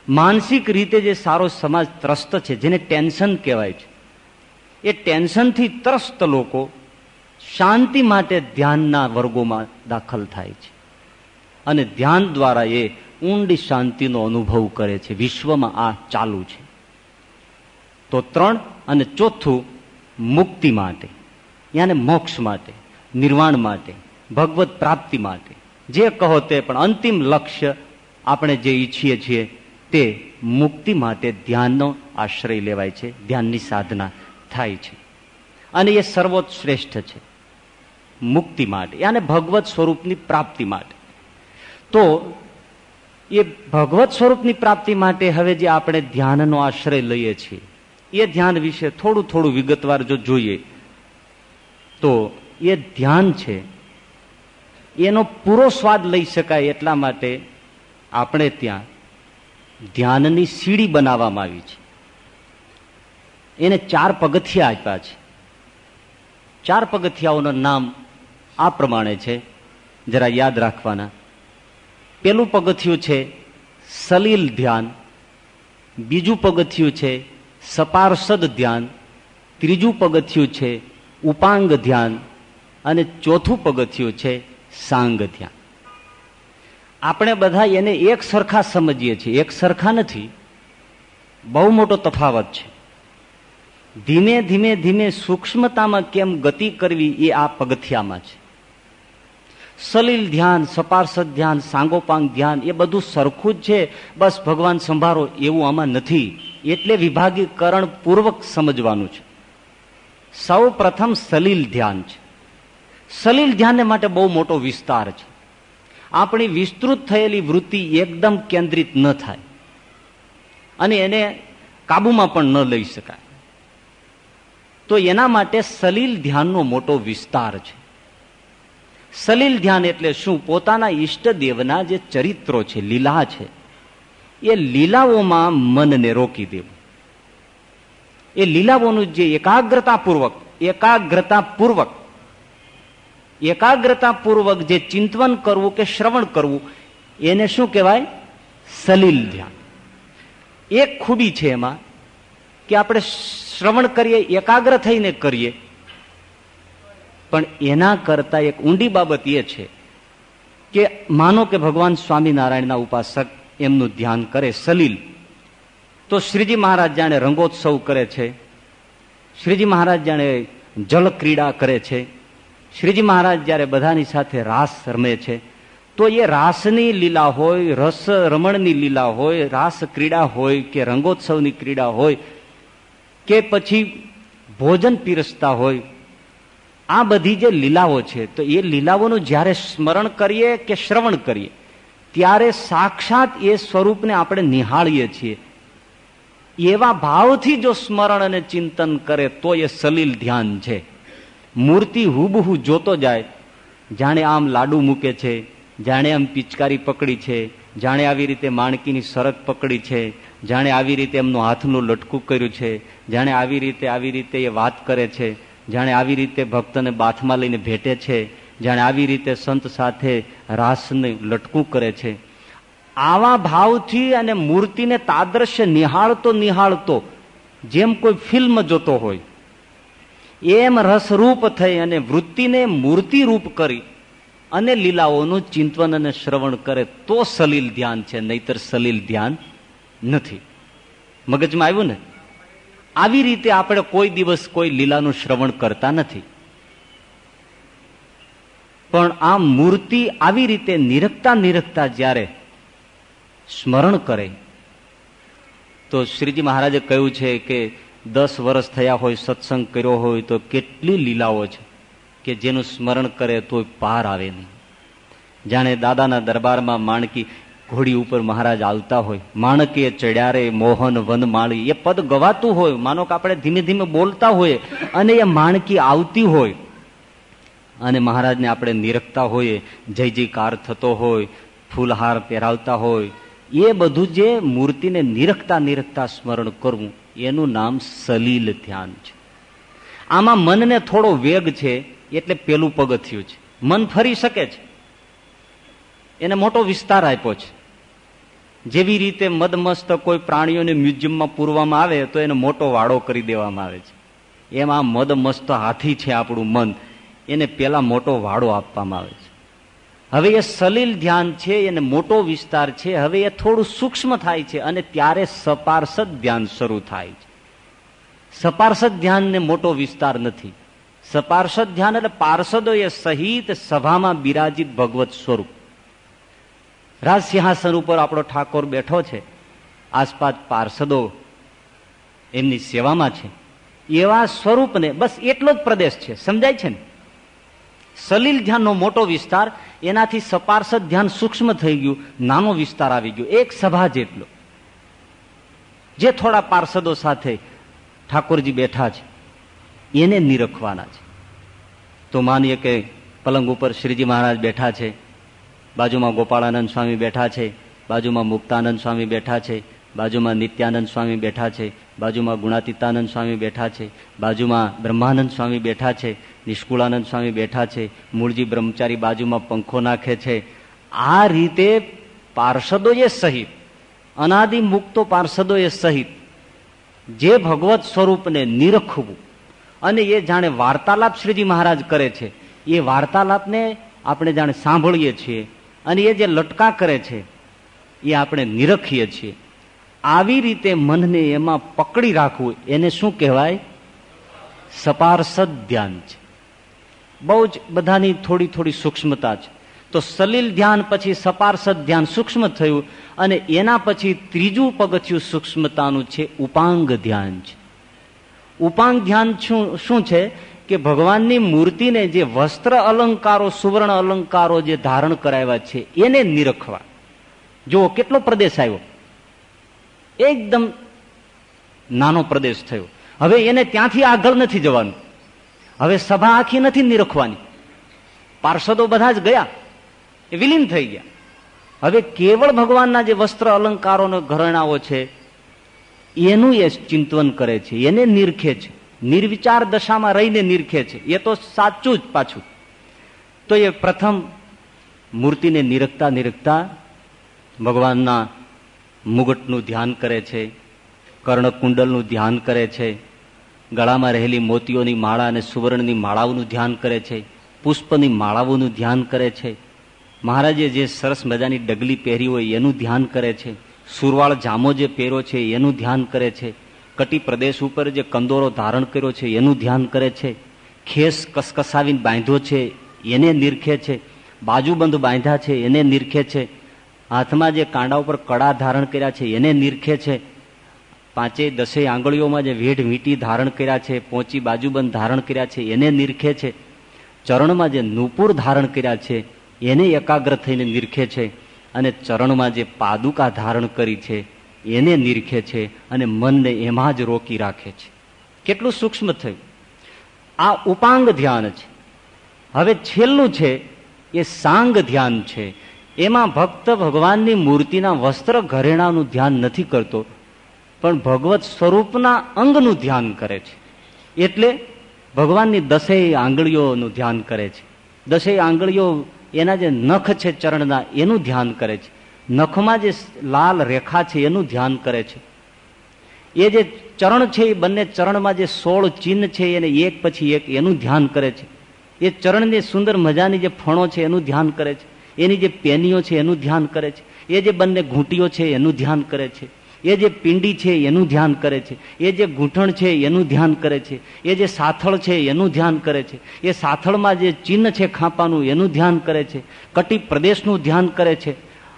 માનસિક રીતે જે સારો સમાજ ત્રસ્ત છે, જેને ટેન્શન કહેવાય છે, એ ટેન્શનથી ત્રસ્ત લોકો શાંતિ માટે ધ્યાનના વર્ગોમાં દાખલ થાય છે. અને ધ્યાન દ્વારા એ ઊંડી શાંતિનો અનુભવ કરે છે. વિશ્વમાં આ ચાલુ છે. તો ત્રણ અને ચોથું મુક્તિ માટે, યાને મોક્ષ માટે, નિર્વાણ માટે, ભગવત પ્રાપ્તિ માટે. જે કહો તે પણ અંતિમ લક્ષ્ય આપણે જે ઈચ્છીએ છીએ તે મુક્તિ માટે ધ્યાનનો આશ્રય લેવાય છે, ધ્યાનની સાધના થાય છે. અને એ સર્વોચ્ચ શ્રેષ્ઠ છે, મુક્તિ માટે અને ભગવત સ્વરૂપની પ્રાપ્તિ માટે. તો એ ભગવત સ્વરૂપની પ્રાપ્તિ માટે હવે જે આપણે ધ્યાનનો આશ્રય લઈએ છીએ, એ ધ્યાન વિશે થોડું થોડું વિગતવાર જો જોઈએ, તો એ ધ્યાન છે એનો પૂરો સ્વાદ લઈ શકાય એટલા માટે આપણે ત્યાં ધ્યાનની સીડી બનાવવામાં આવી છે. એને ચાર પગથિયા આપ્યા છે. ચાર પગથિયાઓનું નામ આ પ્રમાણે છે. જરા યાદ રાખવાના. પેલું પગથિયું છે સલીલ ધ્યાન. બીજું પગથિયું છે સપાર્ષદ ધ્યાન. ત્રીજું પગથિયું છે ઉપાંગ ધ્યાન. અને ચોથું પગથિયું છે સાંગ ધ્યાન આપણે બધા એને એક સરખા સમજીએ છીએ. એક સરખા નથી. બહુ મોટો તફાવત છે. ધીમે ધીમે ધીમે સૂક્ષ્મતામાં કેમ ગતિ કરવી એ આ પગથિયામાં છે. સલીલ ધ્યાન સપાર્ષદ ધ્યાન, સાંગોપાંગ ધ્યાન એ બધું સરખું જ છે. બસ ભગવાન સંભાળો એવું આમાં નથી. એટલે વિભાગીકરણ પૂર્વક સમજવાનું છે. સૌ પ્રથમ સલીલ ધ્યાન છે. સલીલ ધ્યાનને માટે બહુ મોટો વિસ્તાર છે. આપણી વિસ્તૃત થયેલી વૃત્તિ એકદમ કેન્દ્રિત ન થાય. અને એને કાબુમાં પણ ન લઈ શકાય. તો એના માટે સલીલ ધ્યાનનો મોટો વિસ્તાર છે. સલીલ ધ્યાન એટલે શું? પોતાના ઈષ્ટદેવના જે ચરિત્રો છે, લીલા છે, એ લીલાઓમાં મનને રોકી દેવું. એ લીલાઓનું જે એકાગ્રતાપૂર્વક એકાગ્રતાપૂર્વક એકાગ્રતાપૂર્વક જે ચિંતવન કરવું કે શ્રવણ કરવું, એને શું કહેવાય? સલીલ ધ્યાન. એક ખૂબી છે એમાં કે આપણે શ્રવણ કરીએ, એકાગ્ર થઈને કરીએ, પણ એના કરતા એક ઊંડી બાબત એ છે કે માનો કે ભગવાન સ્વામિનારાયણના ઉપાસક એમનું ધ્યાન કરે સલીલ, તો શ્રીજી મહારાજ જાણે રંગોત્સવ કરે છે, શ્રીજી મહારાજ જાણે જલક્રીડા કરે છે શ્રીજી મહારાજ જયારે બધાની સાથે રાસ રમે છે, તો એ રાસની લીલા હોય, રસ રમણની લીલા હોય, રાસ ક્રીડા હોય કે રંગોત્સવની ક્રીડા હોય કે પછી ભોજન પીરસતા હોય, આ બધી જે લીલાઓ છે, તો એ લીલાઓનું જ્યારે સ્મરણ કરીએ કે શ્રવણ કરીએ, ત્યારે સાક્ષાત એ સ્વરૂપને આપણે નિહાળીએ છીએ. એવા ભાવથી જો સ્મરણ અને ચિંતન કરે, તો એ સલીલ ધ્યાન છે. મૂર્તિ હુબહુ જોતો જાય, જાણે આમ લાડુ મૂકે છે, જાણે આમ પિચકારી પકડી છે, જાણે આવી રીતે માણકીની શરત પકડી છે, જાણે આવી રીતે એમનું હાથનું લટકું કર્યું છે, જાણે આવી રીતે આવી રીતે એ વાત કરે છે, જાણે આવી રીતે ભક્તને બાથમાં લઈને ભેટે છે, જાણે આવી રીતે સંત સાથે રાસને લટકું કરે છે. આવા ભાવથી અને મૂર્તિને તાદ્રશ્ય નિહાળતો નિહાળતો, જેમ કોઈ ફિલ્મ જોતો હોય એમ રસરૂપ થઈ અને વૃત્તિને મૂર્તિ રૂપ કરી અને લીલાઓનું ચિંતન અને શ્રવણ કરે તો સલીલ ધ્યાન છે, નહીતર સલીલ ધ્યાન નથી. મગજમાં આવ્યું ને? આવી રીતે આપણે કોઈ દિવસ કોઈ લીલાનું શ્રવણ કરતા નથી. પણ આ મૂર્તિ આવી રીતે નિરખતા નિરખતા જ્યારે સ્મરણ કરે, તો શ્રીજી મહારાજે કહ્યું છે કે દસ વર્ષ થયા હોય, સત્સંગ કર્યો હોય, તો કેટલી લીલાઓ છે કે જેનું સ્મરણ કરે તો પાર આવે નહીં. જાણે દાદાના દરબારમાં માણકી ઘોડી ઉપર મહારાજ આવતા હોય માણકીએ ચડ્યારે મોહન, વન, માળી, એ પદ ગવાતું હોય, માનો કે આપણે ધીમે ધીમે બોલતા હોઈએ, અને એ માણકી આવતી હોય, અને મહારાજને આપણે નિરખતા હોઈએ, જય જયકાર થતો હોય, ફૂલહાર પહેરાવતા હોય, એ બધું જે મૂર્તિને નિરખતા નિરખતા સ્મરણ કરવું એનું નામ સલીલ ધ્યાન છે. આમાં મનને થોડો વેગ છે, એટલે પેલું પગથિયું છે. મન ફરી શકે છે. એને મોટો વિસ્તાર આપ્યો છે. જેવી રીતે મદમસ્ત કોઈ પ્રાણીઓને મ્યુઝિયમમાં પૂરવામાં આવે, તો એને મોટો વાડો કરી દેવામાં આવે છે. એમ આ મદમસ્ત હાથી છે આપણું મન. એને પેલા મોટો વાડો આપવામાં આવે છે. હવે એ સલીલ ધ્યાન છે, એને મોટો વિસ્તાર છે, હવે એ થોડું સૂક્ષ્મ થાય છે અને ત્યારે સપાર્ષદ ધ્યાન શરૂ થાય છે. સપાર્ષદ ધ્યાનને મોટો વિસ્તાર નથી. સપાર્ષદ ધ્યાન એટલે પાર્ષદો એ સહિત સભામાં બિરાજિત ભગવત સ્વરૂપ. રાજ સિંહાસન ઉપર આપણો ઠાકોર બેઠો છે. આસપાસ પાર્ષદો એમની સેવામાં છે. એવા સ્વરૂપને, બસ એટલો જ પ્રદેશ છે. સમજાય છે ને? સલીલ ધ્યાનનો મોટો વિસ્તાર, એનાથી સપાર્ષદ ધ્યાન સૂક્ષ્મ થઈ ગયું, નાનો વિસ્તાર આવી ગયો, એક સભા જેટલો. જે થોડા પાર્ષદો સાથે ઠાકોરજી બેઠા છે, એને નિરખવાના છે. તો માનીએ કે પલંગ ઉપર શ્રીજી મહારાજ બેઠા છે, બાજુમાં ગોપાળાનંદ સ્વામી બેઠા છે, બાજુમાં મુક્તાનંદ સ્વામી બેઠા છે બાજુમાં નિત્યાનંદ સ્વામી બેઠા છે, બાજુમાં ગુણાતીતાનંદ સ્વામી બેઠા છે, બાજુમાં બ્રહ્માનંદ સ્વામી બેઠા છે, નિષ્કુળાનંદ સ્વામી બેઠા છે, મૂળજી બ્રહ્મચારી બાજુમાં પંખો નાખે છે. આ રીતે પાર્ષદોએ સહિત, અનાદિ મુક્તો પાર્ષદોએ સહિત, જે ભગવત સ્વરૂપને નિરખવું અને એ જાણે વાર્તાલાપ શ્રીજી મહારાજ કરે છે, એ વાર્તાલાપને આપણે જાણે સાંભળીએ છીએ અને એ જે લટકા કરે છે, એ આપણે નિરખીએ છીએ. આવી રીતે મનને એમાં પકડી રાખવું, એને શું કહેવાય? સપારસદ ધ્યાન છે. બહુ જ બધાની થોડી થોડી સૂક્ષ્મતા છે. તો સલીલ ધ્યાન પછી સપારસદ ધ્યાન સૂક્ષ્મ થયું અને એના પછી ત્રીજું પગથિયું સૂક્ષ્મતાનું છે ઉપાંગ ધ્યાન છે. ઉપાંગ ધ્યાન શું શું છે? કે ભગવાનની મૂર્તિને જે વસ્ત્ર અલંકારો, સુવર્ણ અલંકારો જે ધારણ કરાવ્યા છે, એને નિરખવા. જો કેટલો પ્રદેશ આવ્યો. એકદમ નાનો પ્રદેશ થયો. હવે એને ત્યાંથી આગળ નથી જવાનું. હવે સભા આખી નથી નિરખવાની. પાર્ષદો બધા જ ગયા. એ વિલીન થઈ ગયા. હવે કેવળ ભગવાનના જે વસ્ત્ર અલંકારોનો ઘરણાઓ છે, એનું એ ચિંતન કરે છે. એને નિરખે છે. નિર્વિચાર દશામાં રહીને નિરખે છે. એ તો સાચું જ પાછું. તો એ પ્રથમ મૂર્તિને નિરખતા નિરખતા ભગવાનના મુગટનું ધ્યાન કરે છે, કર્ણકુંડલનું ધ્યાન કરે છે, ગળામાં રહેલી મોતીઓની માળા અને સુવર્ણની માળાઓનું ધ્યાન કરે છે, પુષ્પની માળાઓનું ધ્યાન કરે છે. મહારાજે જે સરસ મજાની ડગલી પહેરી હોય એનું ધ્યાન કરે છે, સુરવાળ જામો જે પહેરો છે એનું ધ્યાન કરે છે, કટી પ્રદેશ ઉપર જે કંદોરો ધારણ કર્યો છે એનું ધ્યાન કરે છે, ખેસ કસકસાવીને બાંધ્યો છે એને નિરખે છે, બાજુબંધ બાંધ્યા છે એને નિરખે છે હાથમાં જે કાંડા ઉપર કડા ધારણ કર્યા છે, એને નિરખે છે. પાંચે દસેય આંગળીઓમાં જે વેઢ વીંટી ધારણ કર્યા છે, પોચી બાજુબંધ ધારણ કર્યા છે, એને નિરખે છે. ચરણમાં જે નુપુર ધારણ કર્યા છે, એને એકાગ્ર થઈને નિરખે છે. અને ચરણમાં જે પાદુકા ધારણ કરી છે, એને નિરખે છે અને મનને એમાં જ રોકી રાખે છે. કેટલું સૂક્ષ્મ થયું. આ ઉપાંગ ધ્યાન છે. હવે છેલ્લું છે, એ સાંગ ધ્યાન છે. એમાં ભક્ત ભગવાનની મૂર્તિના વસ્ત્ર ઘરેણાનું ધ્યાન નથી કરતો, પણ ભગવત સ્વરૂપના અંગનું ધ્યાન કરે છે. એટલે ભગવાનની દસેય આંગળીઓનું ધ્યાન કરે છે. દસેય આંગળીઓ એના જે નખ છે ચરણના, એનું ધ્યાન કરે છે. નખમાં જે લાલ રેખા છે, એનું ધ્યાન કરે છે. એ જે ચરણ છે, એ બંને ચરણમાં જે સોળ ચિહ્ન છે, એને એક પછી એક એનું ધ્યાન કરે છે. એ ચરણની સુંદર મજાની જે ફણો છે, એનું ધ્યાન કરે છે. એની જે પેનીઓ છે એનું ધ્યાન કરે છે એ જે બંને ઘૂંટીઓ છે એનું ધ્યાન કરે છે એ જે પિંડી છે એનું ધ્યાન કરે છે એ જે ઘૂંટણ છે એનું ધ્યાન કરે છે એ જે સાથળ છે એનું ધ્યાન કરે છે એ સાથળમાં જે ચિહ્ન છે ખાંપાનું એનું ધ્યાન કરે છે કટી પ્રદેશનું ધ્યાન કરે છે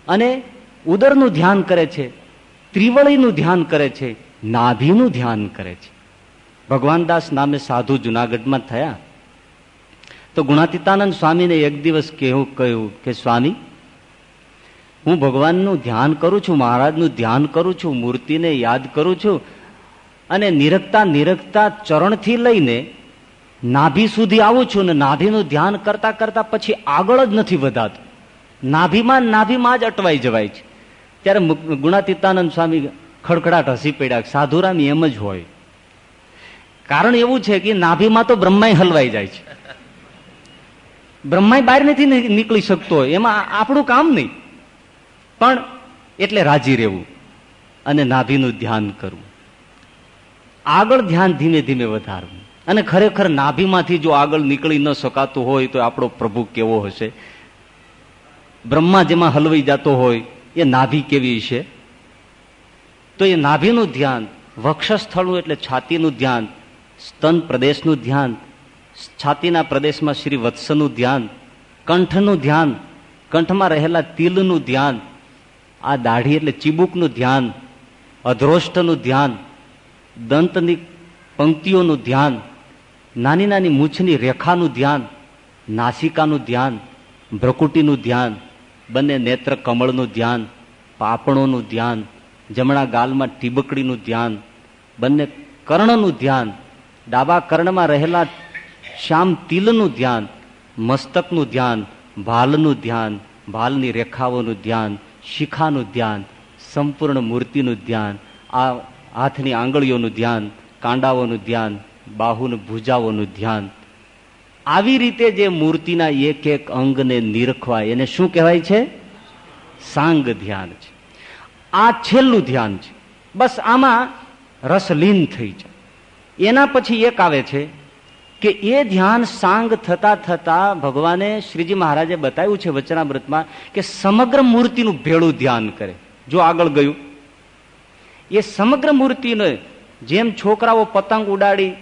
અને ઉદરનું ધ્યાન કરે છે ત્રિવળીનું ધ્યાન કરે છે નાભીનું ધ્યાન કરે છે ભગવાન દાસ નામે સાધુ જુનાગઢમાં થયા તો ગુણાતીતાનંદ સ્વામીને એક દિવસ કેવું કહ્યું કે, સ્વામી, હું ભગવાનનું ધ્યાન કરું છું, મહારાજનું ધ્યાન કરું છું, મૂર્તિને યાદ કરું છું અને નિરખતા નિરખતા ચરણથી લઈને નાભી સુધી આવું છું ને નાભીનું ધ્યાન કરતા કરતા પછી આગળ જ નથી વધાતું. નાભીમાં નાભીમાં જ અટવાઈ જવાય છે. ત્યારે ગુણાતીતાનંદ સ્વામી ખડખડાટ હસી પડ્યા સાધુરામ, એમ જ હોય. કારણ એવું છે કે, નાભીમાં તો બ્રહ્માય હલવાઈ જાય છે. બ્રહ્માય બહાર નથી નીકળી શકતો, એમાં આપણું કામ નહીં. પણ એટલે રાજી રહેવું અને નાભીનું ધ્યાન કરવું. આગળ ધ્યાન ધીમે ધીમે વધારવું. અને ખરેખર નાભીમાંથી જો આગળ નીકળી ન શકાતું હોય તો આપણો પ્રભુ કેવો હશે? બ્રહ્મા જેમાં હલવાઈ જતો હોય, એ નાભી કેવી છે? તો એ નાભીનું ધ્યાન, વક્ષસ્થળનું એટલે છાતીનું ધ્યાન, સ્તન પ્રદેશનું ધ્યાન છાતીના પ્રદેશમાં શ્રી વત્સનું ધ્યાન, કંઠનું ધ્યાન, કંઠમાં રહેલા તિલનું ધ્યાન, આ દાઢી એટલે ચીબુકનું ધ્યાન, અધ્રોષ્ટનું ધ્યાન, દંતની પંક્તિઓનું ધ્યાન, નાની નાની મૂછની રેખાનું ધ્યાન, નાસિકાનું ધ્યાન, ભ્રકુટીનું ધ્યાન, બંને નેત્ર કમળનું ધ્યાન, પાપણોનું ધ્યાન, જમણા ગાલમાં ટીબકડીનું ધ્યાન, બંને કર્ણનું ધ્યાન, ડાબા કર્ણમાં રહેલા શ્યામ તિલનું ધ્યાન, મસ્તકનું ધ્યાન, ભાલનું ધ્યાન, ભાલની રેખાઓનું ધ્યાન, શિખાનું ધ્યાન, સંપૂર્ણ મૂર્તિનું ધ્યાન, આ હાથની આંગળીઓનું ધ્યાન, કાંડાઓનું ધ્યાન, બાહુનું ભૂજાઓનું ધ્યાન. આવી રીતે જે મૂર્તિના એક એક અંગને નિરખવા એને શું કહેવાય છે? સાંગ ધ્યાન છે. આ છેલ્લું ધ્યાન છે. બસ આમાં રસલીન થઈ જાય એના પછી એક આવે છે કે એ ધ્યાન સાંગ થતા થતા ભગવાને શ્રીજી મહારાજે બતાવ્યું છે વચનામૃતમાં કે સમગ્ર મૂર્તિનું ભેળું ધ્યાન કરે. જો આગળ ગયું. એ સમગ્ર મૂર્તિને જેમ છોકરાઓ પતંગ ઉડાડી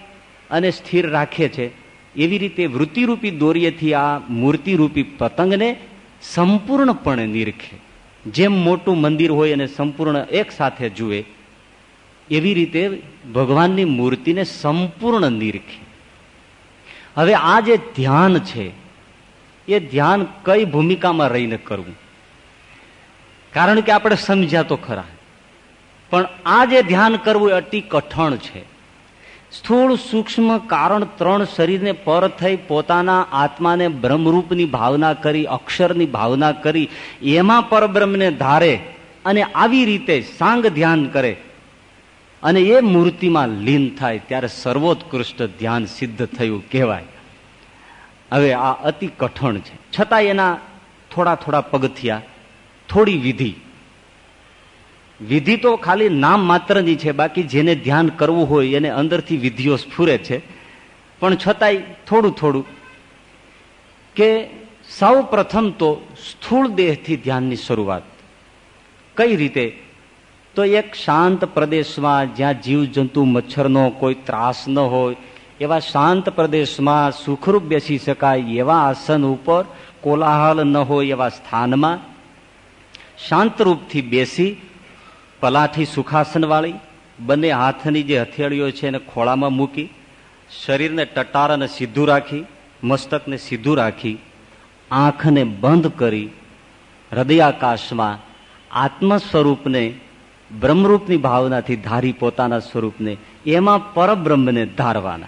અને સ્થિર રાખે છે, એવી રીતે વૃત્તિરૂપી દોરીએથી આ મૂર્તિરૂપી પતંગને સંપૂર્ણપણે નિરખે. જેમ મોટું મંદિર હોય અને સંપૂર્ણ એક સાથે જુએ, એવી રીતે ભગવાનની મૂર્તિને સંપૂર્ણ નિરખે. હવે આ જે ધ્યાન છે, એ ધ્યાન કઈ ભૂમિકામાં રહીને કરવું? કારણ કે આપણે સમજ્યા તો ખરા. પણ આ જે ધ્યાન કરવું એ અતિ કઠણ છે. સ્થૂળ, સૂક્ષ્મ કારણ ત્રણ શરીરને પર થઈ પોતાના આત્માને બ્રહ્મરૂપની ભાવના કરી, અક્ષરની ભાવના કરી, એમાં પરબ્રહ્મને ધારે અને આવી રીતે સાંગ ધ્યાન કરે અને એ મૂર્તિમાં લીન થાય ત્યારે સર્વોત્કૃષ્ટ ધ્યાન સિદ્ધ થયું કહેવાય. હવે આ અતિ કઠણ છે. છતાં એના થોડા થોડા પગથિયા થોડી વિધિ. વિધિ તો ખાલી નામ માત્રની છે. બાકી જેને ધ્યાન કરવું હોય એને અંદરથી વિધિઓ સ્ફુરે છે. પણ છતાંય થોડું થોડું કે સૌ પ્રથમ તો સ્થૂળ દેહથી ધ્યાનની શરૂઆત. કઈ રીતે? તો એક શાંત પ્રદેશમાં જ્યાં જીવ જંતુ મચ્છરનો કોઈ ત્રાસ ન હોય, એવા શાંત પ્રદેશમાં સુખરૂપ બેસી શકાય એવા આસન ઉપર કોલાહલ ન હોય એવા સ્થાનમાં શાંતરૂપથી બેસી પલાઠી સુખાસનવાળી, બંને હાથની જે હથેળીઓ છે એને ખોળામાં મૂકી, શરીરને ટટાર અને સીધું રાખી, મસ્તકને સીધું રાખી, આંખને બંધ કરી, હૃદયાકાશમાં આત્મ સ્વરૂપને બ્રહ્મરૂપની ભાવનાથી ધારી પોતાના સ્વરૂપને, એમાં પરબ્રહ્મને ધારવાના.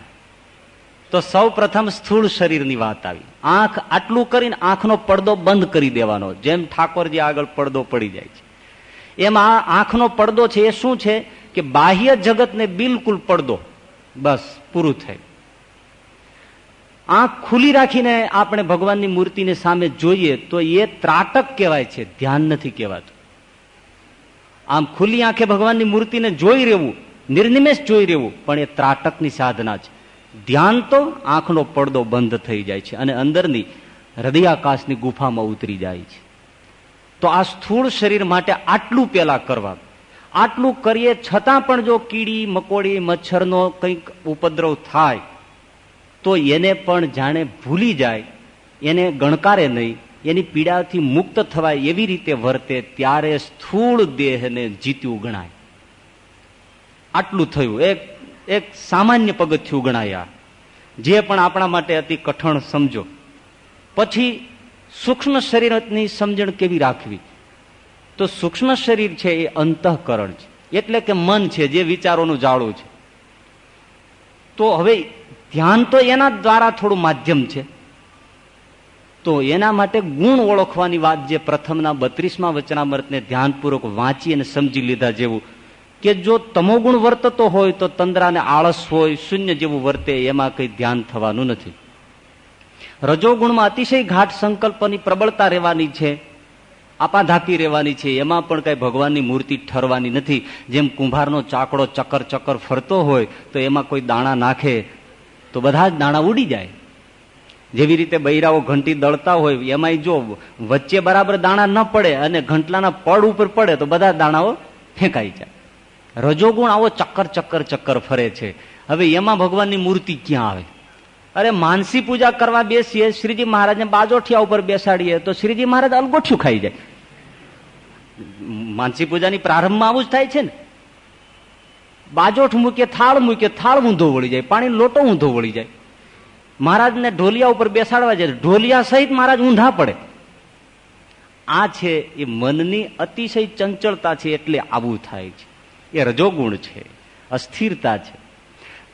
તો સૌ પ્રથમ સ્થૂળ શરીરની વાત આવી. આંખ આટલું કરીને આંખનો પડદો બંધ કરી દેવાનો. જેમ ઠાકોરજી આગળ પડદો પડી જાય છે. એમાં આંખનો પડદો છે એ શું છે? કે બાહ્ય જગતને બિલકુલ પડદો. બસ, પૂરું થયું. આંખ ખુલી રાખીને આપણે ભગવાનની મૂર્તિને સામે જોઈએ તો એ ત્રાટક કહેવાય છે. ધ્યાન નથી કહેવાતું. આમ ખુલ્લી આંખે ભગવાનની મૂર્તિને જોઈ રહેવું, નિર્નિમેષ જોઈ રહેવું, પણ એ ત્રાટકની સાધના છે. ધ્યાન તો આંખનો પડદો બંધ થઈ જાય છે અને અંદરની હૃદયાકાશની ગુફામાં ઉતરી જાય છે. તો આ સ્થૂળ શરીર માટે આટલું પેલા કરવા. આટલું કરીએ છતાં પણ જો કીડી, મકોડી, મચ્છરનો કંઈક ઉપદ્રવ થાય, તો એને પણ જાણે ભૂલી જાય, એને ગણકારે નહીં એની પીડાથી મુક્ત થવાય એવી રીતે વર્તે ત્યારે સ્થૂળ દેહને જીત્યું ગણાય. આટલું થયું. એક એક સામાન્ય પગથિયું ગણાયા. જે પણ આપણા માટે અતિ કઠણ સમજો. પછી સૂક્ષ્મ શરીરની સમજણ કેવી રાખવી? તો સૂક્ષ્મ શરીર છે એ અંતઃકરણ છે. એટલે કે મન છે જે વિચારોનું જાળું છે. તો હવે ધ્યાન તો એના દ્વારા થોડું માધ્યમ છે. તો એના માટે ગુણ ઓળખવાની વાત જે પ્રથમના બત્રીસમાં વચનામૃતને ધ્યાનપૂર્વક વાંચી અને સમજી લીધા જેવું કે જો તમોગુણ વર્તતો હોય તો તંદ્રાને આળસ હોય, શૂન્ય જેવું વર્તે, એમાં કઈ ધ્યાન થવાનું નથી. રજોગુણમાં અતિશય ઘાટ સંકલ્પની પ્રબળતા રહેવાની છે, આપાધાપી રહેવાની છે, એમાં પણ કઈ ભગવાનની મૂર્તિ ઠરવાની નથી. જેમ કુંભારનો ચાકડો ચક્કર ચક્કર ફરતો હોય, તો એમાં કોઈ દાણા નાખે, તો બધા જ દાણા ઉડી જાય. જેવી રીતે બૈરાઓ ઘંટી દળતા હોય એમાં જો વચ્ચે બરાબર દાણા ન પડે અને ઘંટલાના પડ ઉપર પડે, તો બધા દાણાઓ ફેંકાઈ જાય. રજોગુણ આવો ચક્કર ચક્કર ચક્કર ફરે છે. હવે એમાં ભગવાનની મૂર્તિ ક્યાં આવે? અરે માનસી પૂજા કરવા બેસીએ, શ્રીજી મહારાજને બાજોઠિયા ઉપર બેસાડીએ, તો શ્રીજી મહારાજ અલગોઠિયું ખાઈ જાય. માનસી પૂજાની પ્રારંભમાં આવું જ થાય છે ને. બાજોઠ મૂકે થાળ મૂકે થાળ ઊંધો વળી જાય, પાણી લોટો ઊંધો વળી જાય. મહારાજને ઢોલિયા ઉપર બેસાડવા જાય ઢોલિયા સહિત મહારાજ ઊંધા પડે. આ છે એ મનની અતિશય ચંચળતા છે એટલે આવું થાય છે. એ રજોગુણ છે, અસ્થિરતા છે.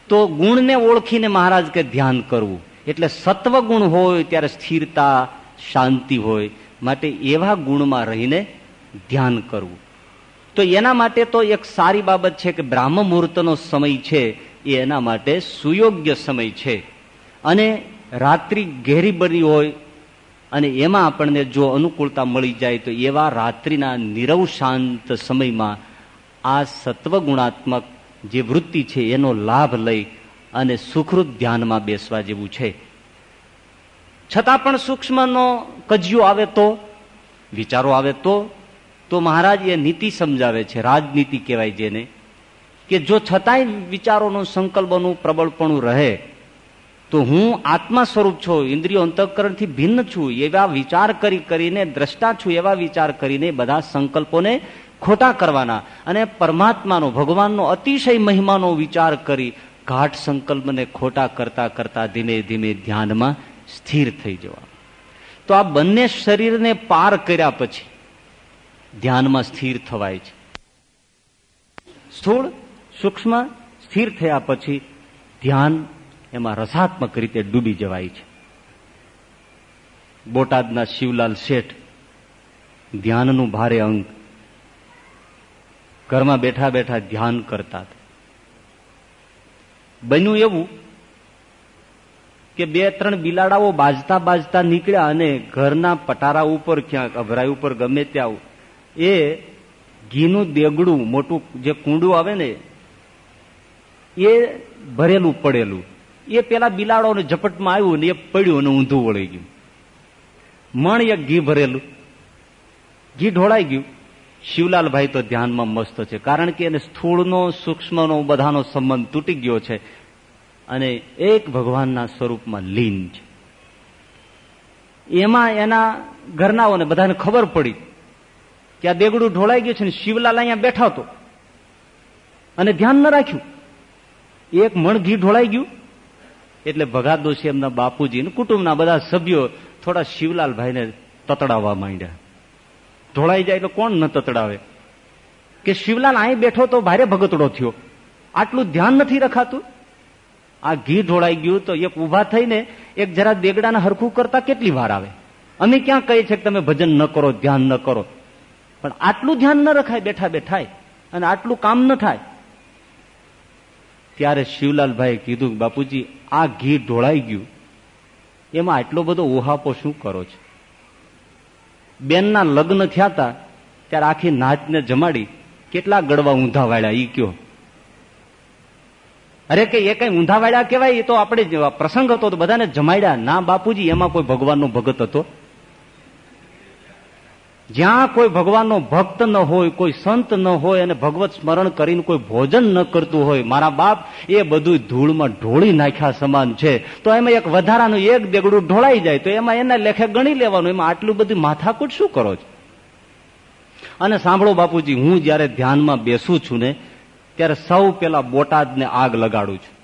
તો ગુણને ઓળખીને મહારાજ કે ધ્યાન કરવું. એટલે સત્વ ગુણ હોય ત્યારે સ્થિરતા, શાંતિ હોય માટે એવા ગુણમાં રહીને ધ્યાન કરવું. તો એના માટે તો એક સારી બાબત છે કે બ્રાહ્મ મુહૂર્તનો સમય છે, એ એના માટે સુયોગ્ય સમય છે. અને રાત્રિ ઘેરી બની હોય અને એમાં આપણને જો અનુકૂળતા મળી જાય તો એવા રાત્રિના નિરવ શાંત સમયમાં આ સત્વગુણાત્મક જે વૃત્તિ છે એનો લાભ લઈ અને સુખરૂપ ધ્યાનમાં બેસવા જેવું છે. છતાં પણ સૂક્ષ્મનો કજિયો આવે તો, વિચારો આવે તો તો મહારાજ એ નીતિ સમજાવે છે, રાજનીતિ કહેવાય જેને, કે જો છતાંય વિચારોનું સંકલ્પનું પ્રબળપણું રહે તો હું આત્મા સ્વરૂપ છું, ઇન્દ્રિયો અંતઃકરણથી ભિન્ન છું, એવા વિચાર કરી કરીને, દ્રષ્ટા છું એવા વિચાર કરીને બધા સંકલ્પોને ખોટા કરવાના અને પરમાત્માનો, ભગવાનનો અતિશય મહિમાનો વિચાર કરી ઘાટ સંકલ્પને ખોટા કરતા કરતા ધીમે ધીમે ધ્યાનમાં સ્થિર થઈ જવા. તો આ બંને શરીરને પાર કર્યા પછી ધ્યાનમાં સ્થિર થવાય છે. સ્થૂળ, સૂક્ષ્મ, સ્થિર થયા પછી ધ્યાન એમાં રસાત્મક રીતે ડૂબી જવાય છે. બોટાદના શિવલાલ શેઠ ધ્યાનનું ભારે અંગ. ઘરમાં બેઠા બેઠા ધ્યાન કરતા બન્યું એવું કે બે ત્રણ બિલાડાઓ બાજતા બાજતા નીકળ્યા અને ઘરના પટારા ઉપર ક્યાંક અભરાઈ ઉપર ગમે ત્યાં એ ઘીનું દેગડું, મોટું જે કુંડું આવે ને, એ ભરેલું, પડેલું. એ પેલા બિલાડોને ઝપટમાં આવ્યું ને એ પડ્યું અને ઊંધું વળી ગયું. મણ એક ઘી ભરેલું. ઘી ઢોળાઈ ગયું. શિવલાલભાઈ તો ધ્યાનમાં મસ્ત છે. કારણ કે એને સ્થૂળનો, સૂક્ષ્મનો બધાનો સંબંધ તૂટી ગયો છે અને એક ભગવાનના સ્વરૂપમાં લીન છે. એમાં એના ઘરનાઓને બધાને ખબર પડી કે આ દેગડું ઢોળાઈ ગયું છે ને શિવલાલ અહીંયા બેઠા હતો અને ધ્યાન ન રાખ્યું. એક મણ ઘી ઢોળાઈ ગયું. એટલે ભગા દોશી એમના બાપુજી કુટુંબના બધા સભ્યો થોડા શિવલાલભાઈને તતડાવવા માંડ્યા. ઢોળાઈ જાય એટલે કોણ ન તતડાવે? કે શિવલાલ અહીં બેઠો તો ભારે ભગતડો થયો. આટલું ધ્યાન નથી રખાતું? આ ઘી ઢોળાઈ ગયું તો એક ઊભા થઈને એક જરા દેગડાને હરખું કરતા કેટલી વાર આવે? અમે ક્યાં કહીએ છીએ કે તમે ભજન ન કરો, ધ્યાન ન કરો? પણ આટલું ધ્યાન ન રખાય બેઠા બેઠાય અને આટલું કામ ન થાય. ત્યારે શિવલાલભાઈ કીધું બાપુજી, આ ઘી ઢોળાઈ ગયું. એમાં આટલો બધો ઉહાપો શું કરો છો? બેનના લગ્ન થયા હતા ત્યારે આખી નાચને જમાડી કેટલા ગળવા ઊંધા વાળ્યા ઈ કયો. અરે કે એ કઈ ઊંધા વાળ્યા કહેવાય? એ તો આપણે પ્રસંગ હતો તો બધાને જમાડ્યા. ના બાપુજી, એમાં કોઈ ભગવાનનો ભગત હતો? જ્યાં કોઈ ભગવાનનો ભક્ત ન હોય, કોઈ સંત ન હોય અને ભગવત સ્મરણ કરીને કોઈ ભોજન ન કરતું હોય, મારા બાપ એ બધું ધૂળમાં ઢોળી નાખ્યા સમાન છે. તો એમાં એક વધારાનું એક દેગડું ઢોળાઈ જાય, તો એમાં એના લેખે ગણી લેવાનું, એમાં આટલું બધું માથાકૂટ શું કરો છો? અને સાંભળો બાપુજી, હું જયારે ધ્યાનમાં બેસું છું ને, ત્યારે સૌ પેલા બોટાદને આગ લગાડું છું.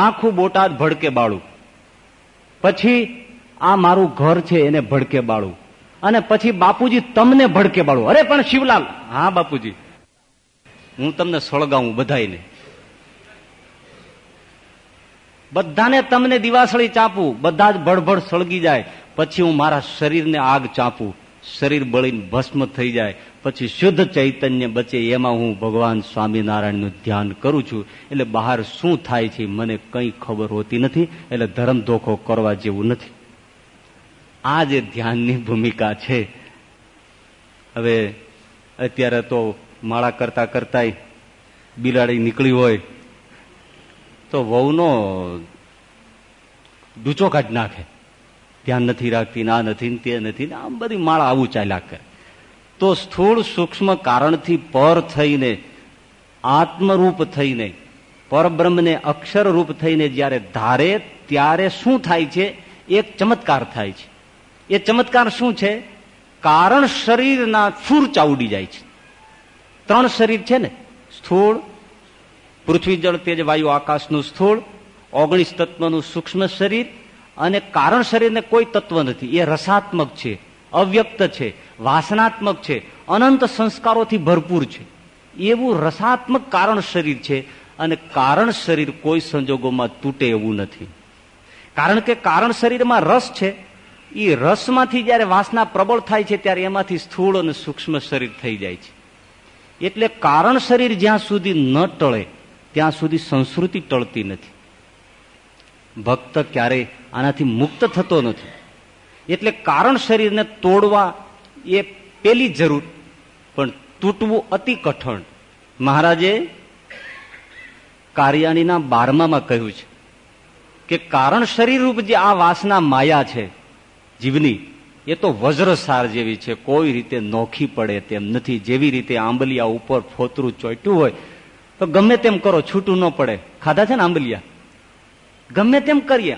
આખું બોટાદ ભડકે બાળું. પછી આ મારું ઘર છે એને ભડકે બાળું. અને પછી બાપુજી તમને ભડકે બાળું. અરે પણ શિવલાલ. હા બાપુજી. હું તમને સળગાવું બધાને બધાને તમને દિવાસળી ચાપું. બધા જ ભડભડ સળગી જાય. પછી હું મારા શરીરને આગ ચાપું. શરીર બળીને ભસ્મ થઈ જાય. પછી શુદ્ધ ચૈતન્ય બચે. એમાં હું ભગવાન સ્વામિનારાયણનું ધ્યાન કરું છું. એટલે બહાર શું થાય છે મને કંઈ ખબર હોતી નથી. એટલે ધર્મ ધોખો કરવા જેવું નથી. આ જે ધ્યાનની ભૂમિકા છે. હવે અત્યારે તો માળા કરતા કરતા બિલાડી નીકળી હોય તો વહુનો ડૂચો કાઢી નાખે. ધ્યાન નથી રાખતી ના નથી તે નથી આમ બધી માળા આવું ચાલ્યા કરે. તો સ્થૂળ સૂક્ષ્મ કારણથી પર થઈને, આત્મરૂપ થઈને, પરબ્રહ્મને અક્ષર રૂપ થઈને જ્યારે ધારે, ત્યારે શું થાય છે? એક ચમત્કાર થાય છે. એ ચમત્કાર શું છે? કારણ શરીરના ફૂર ચાવડી જાય છે. ત્રણ શરીર છે ને? સ્થૂળ પૃથ્વી જળ તેજ વાયુ આકાશનું સ્થૂળ, ઓગણીસ તત્વનું સૂક્ષ્મ શરીર અને કારણ શરીરને કોઈ તત્વ નથી. એ રસાત્મક છે, અવ્યક્ત છે, વાસનાત્મક છે, અનંત સંસ્કારોથી ભરપૂર છે. એવું રસાત્મક કારણ શરીર છે અને કારણ શરીર કોઈ સંજોગોમાં તૂટે એવું નથી. કારણ કે કારણ શરીરમાં રસ છે એ રસમાંથી જયારે વાસના પ્રબળ થાય છે ત્યારે એમાંથી સ્થૂળ અને સૂક્ષ્મ શરીર થઈ જાય છે. એટલે કારણ શરીર જ્યાં સુધી ન ટળે, ત્યાં સુધી સંસ્કૃતિ ટળતી નથી. ભક્ત ક્યારેય આનાથી મુક્ત થતો નથી. એટલે કારણ શરીરને તોડવા એ પેલી જરૂર, પણ તૂટવું અતિ કઠણ. મહારાજે કાર્યાણીના બારમામાં કહ્યું છે કે કારણ શરીર રૂપ જે આ વાસના માયા છે જીવની. એ તો વજ્રસાર જેવી છે, કોઈ રીતે નોખી પડે તેમ નથી. જેવી રીતે આંબલિયા ઉપર ફોતરું ચોટ્યું હોય, તો ગમે તેમ કરો, છૂટું ન પડે. ખાધા છે ને આંબલિયા? ગમે તેમ કરીએ.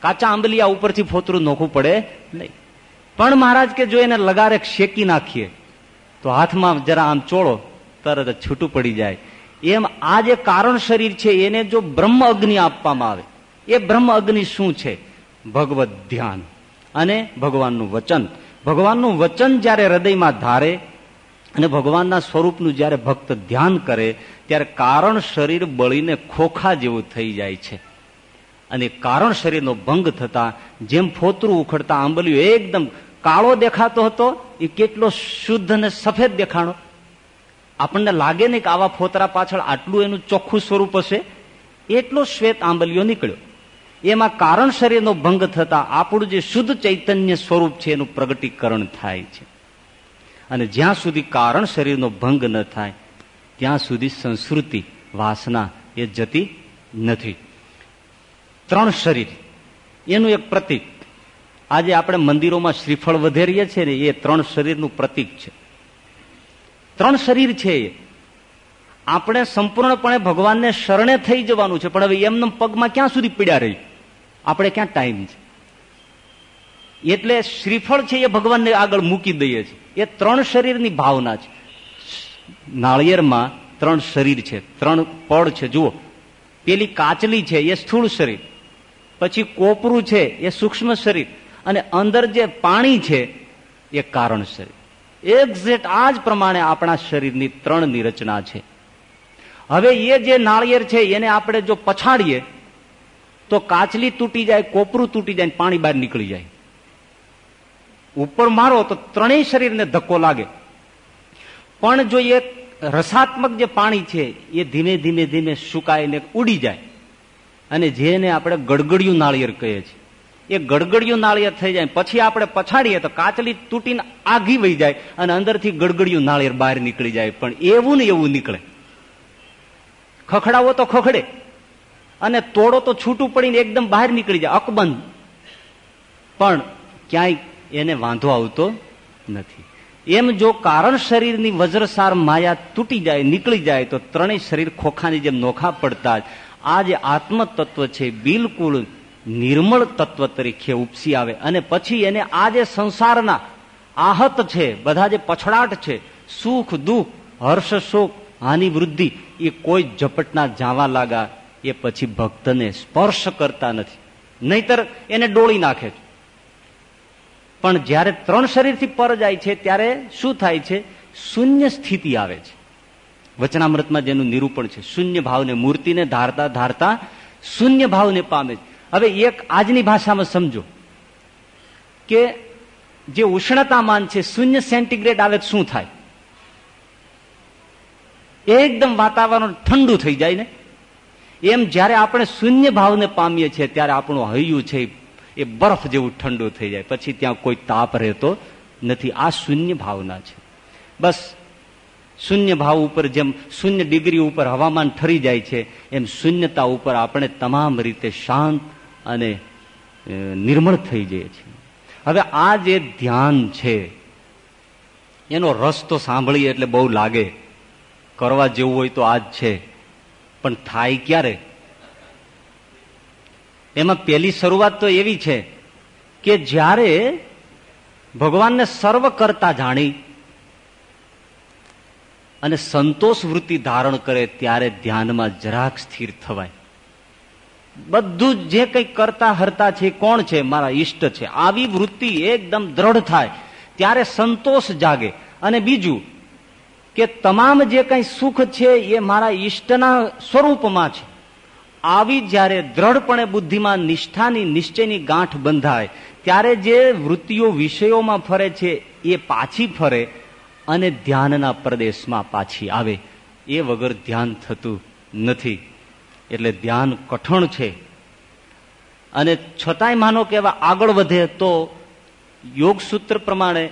કાચા આંબલિયા ઉપરથી ફોતરું નોખું પડે નહીં. પણ મહારાજ કે જો એને લગારે શેકી નાખીએ, તો હાથમાં જરા આમ ચોળો, તરત છૂટું પડી જાય. એમ આ જે કારણ શરીર છે, એને જો બ્રહ્મ અગ્નિ આપવામાં આવે, એ બ્રહ્મ અગ્નિ શું છે? ભગવત ધ્યાન. અને ભગવાનનું વચન. ભગવાનનું વચન જ્યારે હૃદયમાં ધારે અને ભગવાનના સ્વરૂપનું જ્યારે ભક્ત ધ્યાન કરે, ત્યારે કારણ શરીર બળીને ખોખા જેવું થઈ જાય છે. અને કારણ શરીરનો ભંગ થતા, જેમ ફોતરું ઉખડતા આંબલિયો એકદમ કાળો દેખાતો હતો, એ કેટલો શુદ્ધ અને સફેદ દેખાણો. આપણને લાગે નહીં કે આવા ફોતરા પાછળ આટલું એનું ચોખ્ખું સ્વરૂપ હશે. એટલો શ્વેત આંબલિયો નીકળ્યો. એમાં કારણ શરીરનો ભંગ થતા આપણું જે શુદ્ધ ચૈતન્ય સ્વરૂપ છે એનું પ્રગટીકરણ થાય છે. અને જ્યાં સુધી કારણ શરીરનો ભંગ ન થાય, ત્યાં સુધી સંસ્કૃતિ, વાસના એ જતી નથી. ત્રણ શરીર. એનું એક પ્રતીક. આજે આપણે મંદિરોમાં શ્રીફળ વધેરીએ છીએ ને, એ ત્રણ શરીરનું પ્રતીક છે. ત્રણ શરીર છે એ. આપણે સંપૂર્ણપણે ભગવાનને શરણે થઈ જવાનું છે. પણ હવે એમને પગમાં ક્યાં સુધી પીડ્યા રહી? આપણે ક્યાં ટાઈમ છે? એટલે શ્રીફળ છે એ ભગવાનને આગળ મૂકી દઈએ છીએ એ ત્રણ શરીરની ભાવના છે. નાળિયેરમાં ત્રણ શરીર છે. ત્રણ પડ છે. જુઓ. પેલી કાચલી છે, એ સ્થૂળ શરીર. પછી કોપરું છે, એ સૂક્ષ્મ શરીર. અને અંદર જે પાણી છે, એ કારણ શરીર. એક્ઝેક્ટ આ જ પ્રમાણે આપણા શરીરની ત્રણની રચના છે. હવે એ જે નાળિયેર છે, એને આપણે જો પછાડીએ, તો કાચલી તૂટી જાય, કોપરું તૂટી જાય પાણી બહાર નીકળી જાય. ઉપર મારો તો ત્રણેય શરીરને ધક્કો લાગે. પણ જો એ રસાત્મક જે પાણી છે, એ ધીમે ધીમે ધીમે સુકાઈને ઉડી જાય. અને જેને આપણે ગડગડિયું નાળિયેર કહીએ છીએ. એ ગડગડિયું નાળિયેર થઈ જાય પછી આપણે પછાડીએ તો કાચલી તૂટીને આઘી વહી જાય અને અંદરથી ગડગડિયું નાળિયેર બહાર નીકળી જાય. પણ એવું ને એવું નીકળે. ખખડાવો તો ખખડે. અને તોડો તો છૂટું પડીને એકદમ બહાર નીકળી જાય, અકબંધ. પણ ક્યાંય એને વાંધો આવતો નથી. એમ જો કારણ શરીરની વજ્રસાર માયા તૂટી જાય, નીકળી જાય, તો ત્રણેય શરીર ખોખાની જેમ નોખા પડતા આ જે આત્મ તત્વ છે, બિલકુલ નિર્મળ તત્વ તરીકે ઉપસી આવે. અને પછી એને આ જે સંસારના આહત છે, બધા જે પછડાટ છે, સુખ, દુઃખ, હર્ષ, શોક, હાનિ, વૃદ્ધિ એ કોઈ ઝપટના જાવા લાગા એ પછી ભક્તને સ્પર્શ કરતા નથી. નહીતર એને ડોળી નાખે છે. પણ જ્યારે ત્રણ શરીરથી પર જાય છે, ત્યારે શું થાય છે? શૂન્ય સ્થિતિ આવે છે. વચનામૃતમાં જેનું નિરૂપણ છે, શૂન્ય ભાવને મૂર્તિને ધારતા ધારતા શૂન્ય ભાવને પામે છે. હવે એક આજની ભાષામાં સમજો કે જે ઉષ્ણતામાન છે, શૂન્ય સેન્ટીગ્રેડ આવે શું થાય? એકદમ વાતાવરણ ઠંડુ થઈ જાય ને? એમ જ્યારે આપણે શૂન્ય ભાવને પામીએ છીએ, ત્યારે આપણું હૈયું છે એ બરફ જેવું ઠંડુ થઈ જાય. પછી ત્યાં કોઈ તાપ રહેતો નથી. આ શૂન્ય ભાવના છે. બસ, શૂન્ય ભાવ ઉપર જેમ શૂન્ય ડિગ્રી ઉપર હવામાન ઠરી જાય છે, એમ શૂન્યતા ઉપર આપણે તમામ રીતે શાંત અને નિર્મળ થઈ જઈએ છીએ. હવે આ જે ધ્યાન છે, એનો રસ તો સાંભળીએ એટલે બહુ લાગે. કરવા જેવું હોય તો આ જ છે. પણ થાય ક્યારે? એમાં પહેલી શરૂઆત તો એવી છે કે જ્યારે ભગવાનને સર્વ કરતા જાણી અને સંતોષ વૃત્તિ ધારણ કરે ત્યારે ધ્યાનમાં જરાક સ્થિર થવાય. બધું જે કંઈ કરતા હરતા છે, કોણ છે? મારા ઈષ્ટ છે. આવી વૃત્તિ એકદમ દ્રઢ થાય, ત્યારે સંતોષ જાગે. અને બીજું કે તમામ જે કંઈ સુખ છે એ મારા ઈષ્ટના સ્વરૂપમાં છે. આવી જ્યારે દ્રઢપણે બુદ્ધિમાં નિષ્ઠાની નિશ્ચયની ગાંઠ બંધાય, ત્યારે જે વૃત્તિઓ વિષયોમાં ફરે છે એ પાછી ફરે અને ધ્યાનના પ્રદેશમાં પાછી આવે. એ વગર ધ્યાન થતું નથી. એટલે ધ્યાન કઠણ છે. અને છતાંય માનો કે આગળ વધે તો યોગ સૂત્ર પ્રમાણે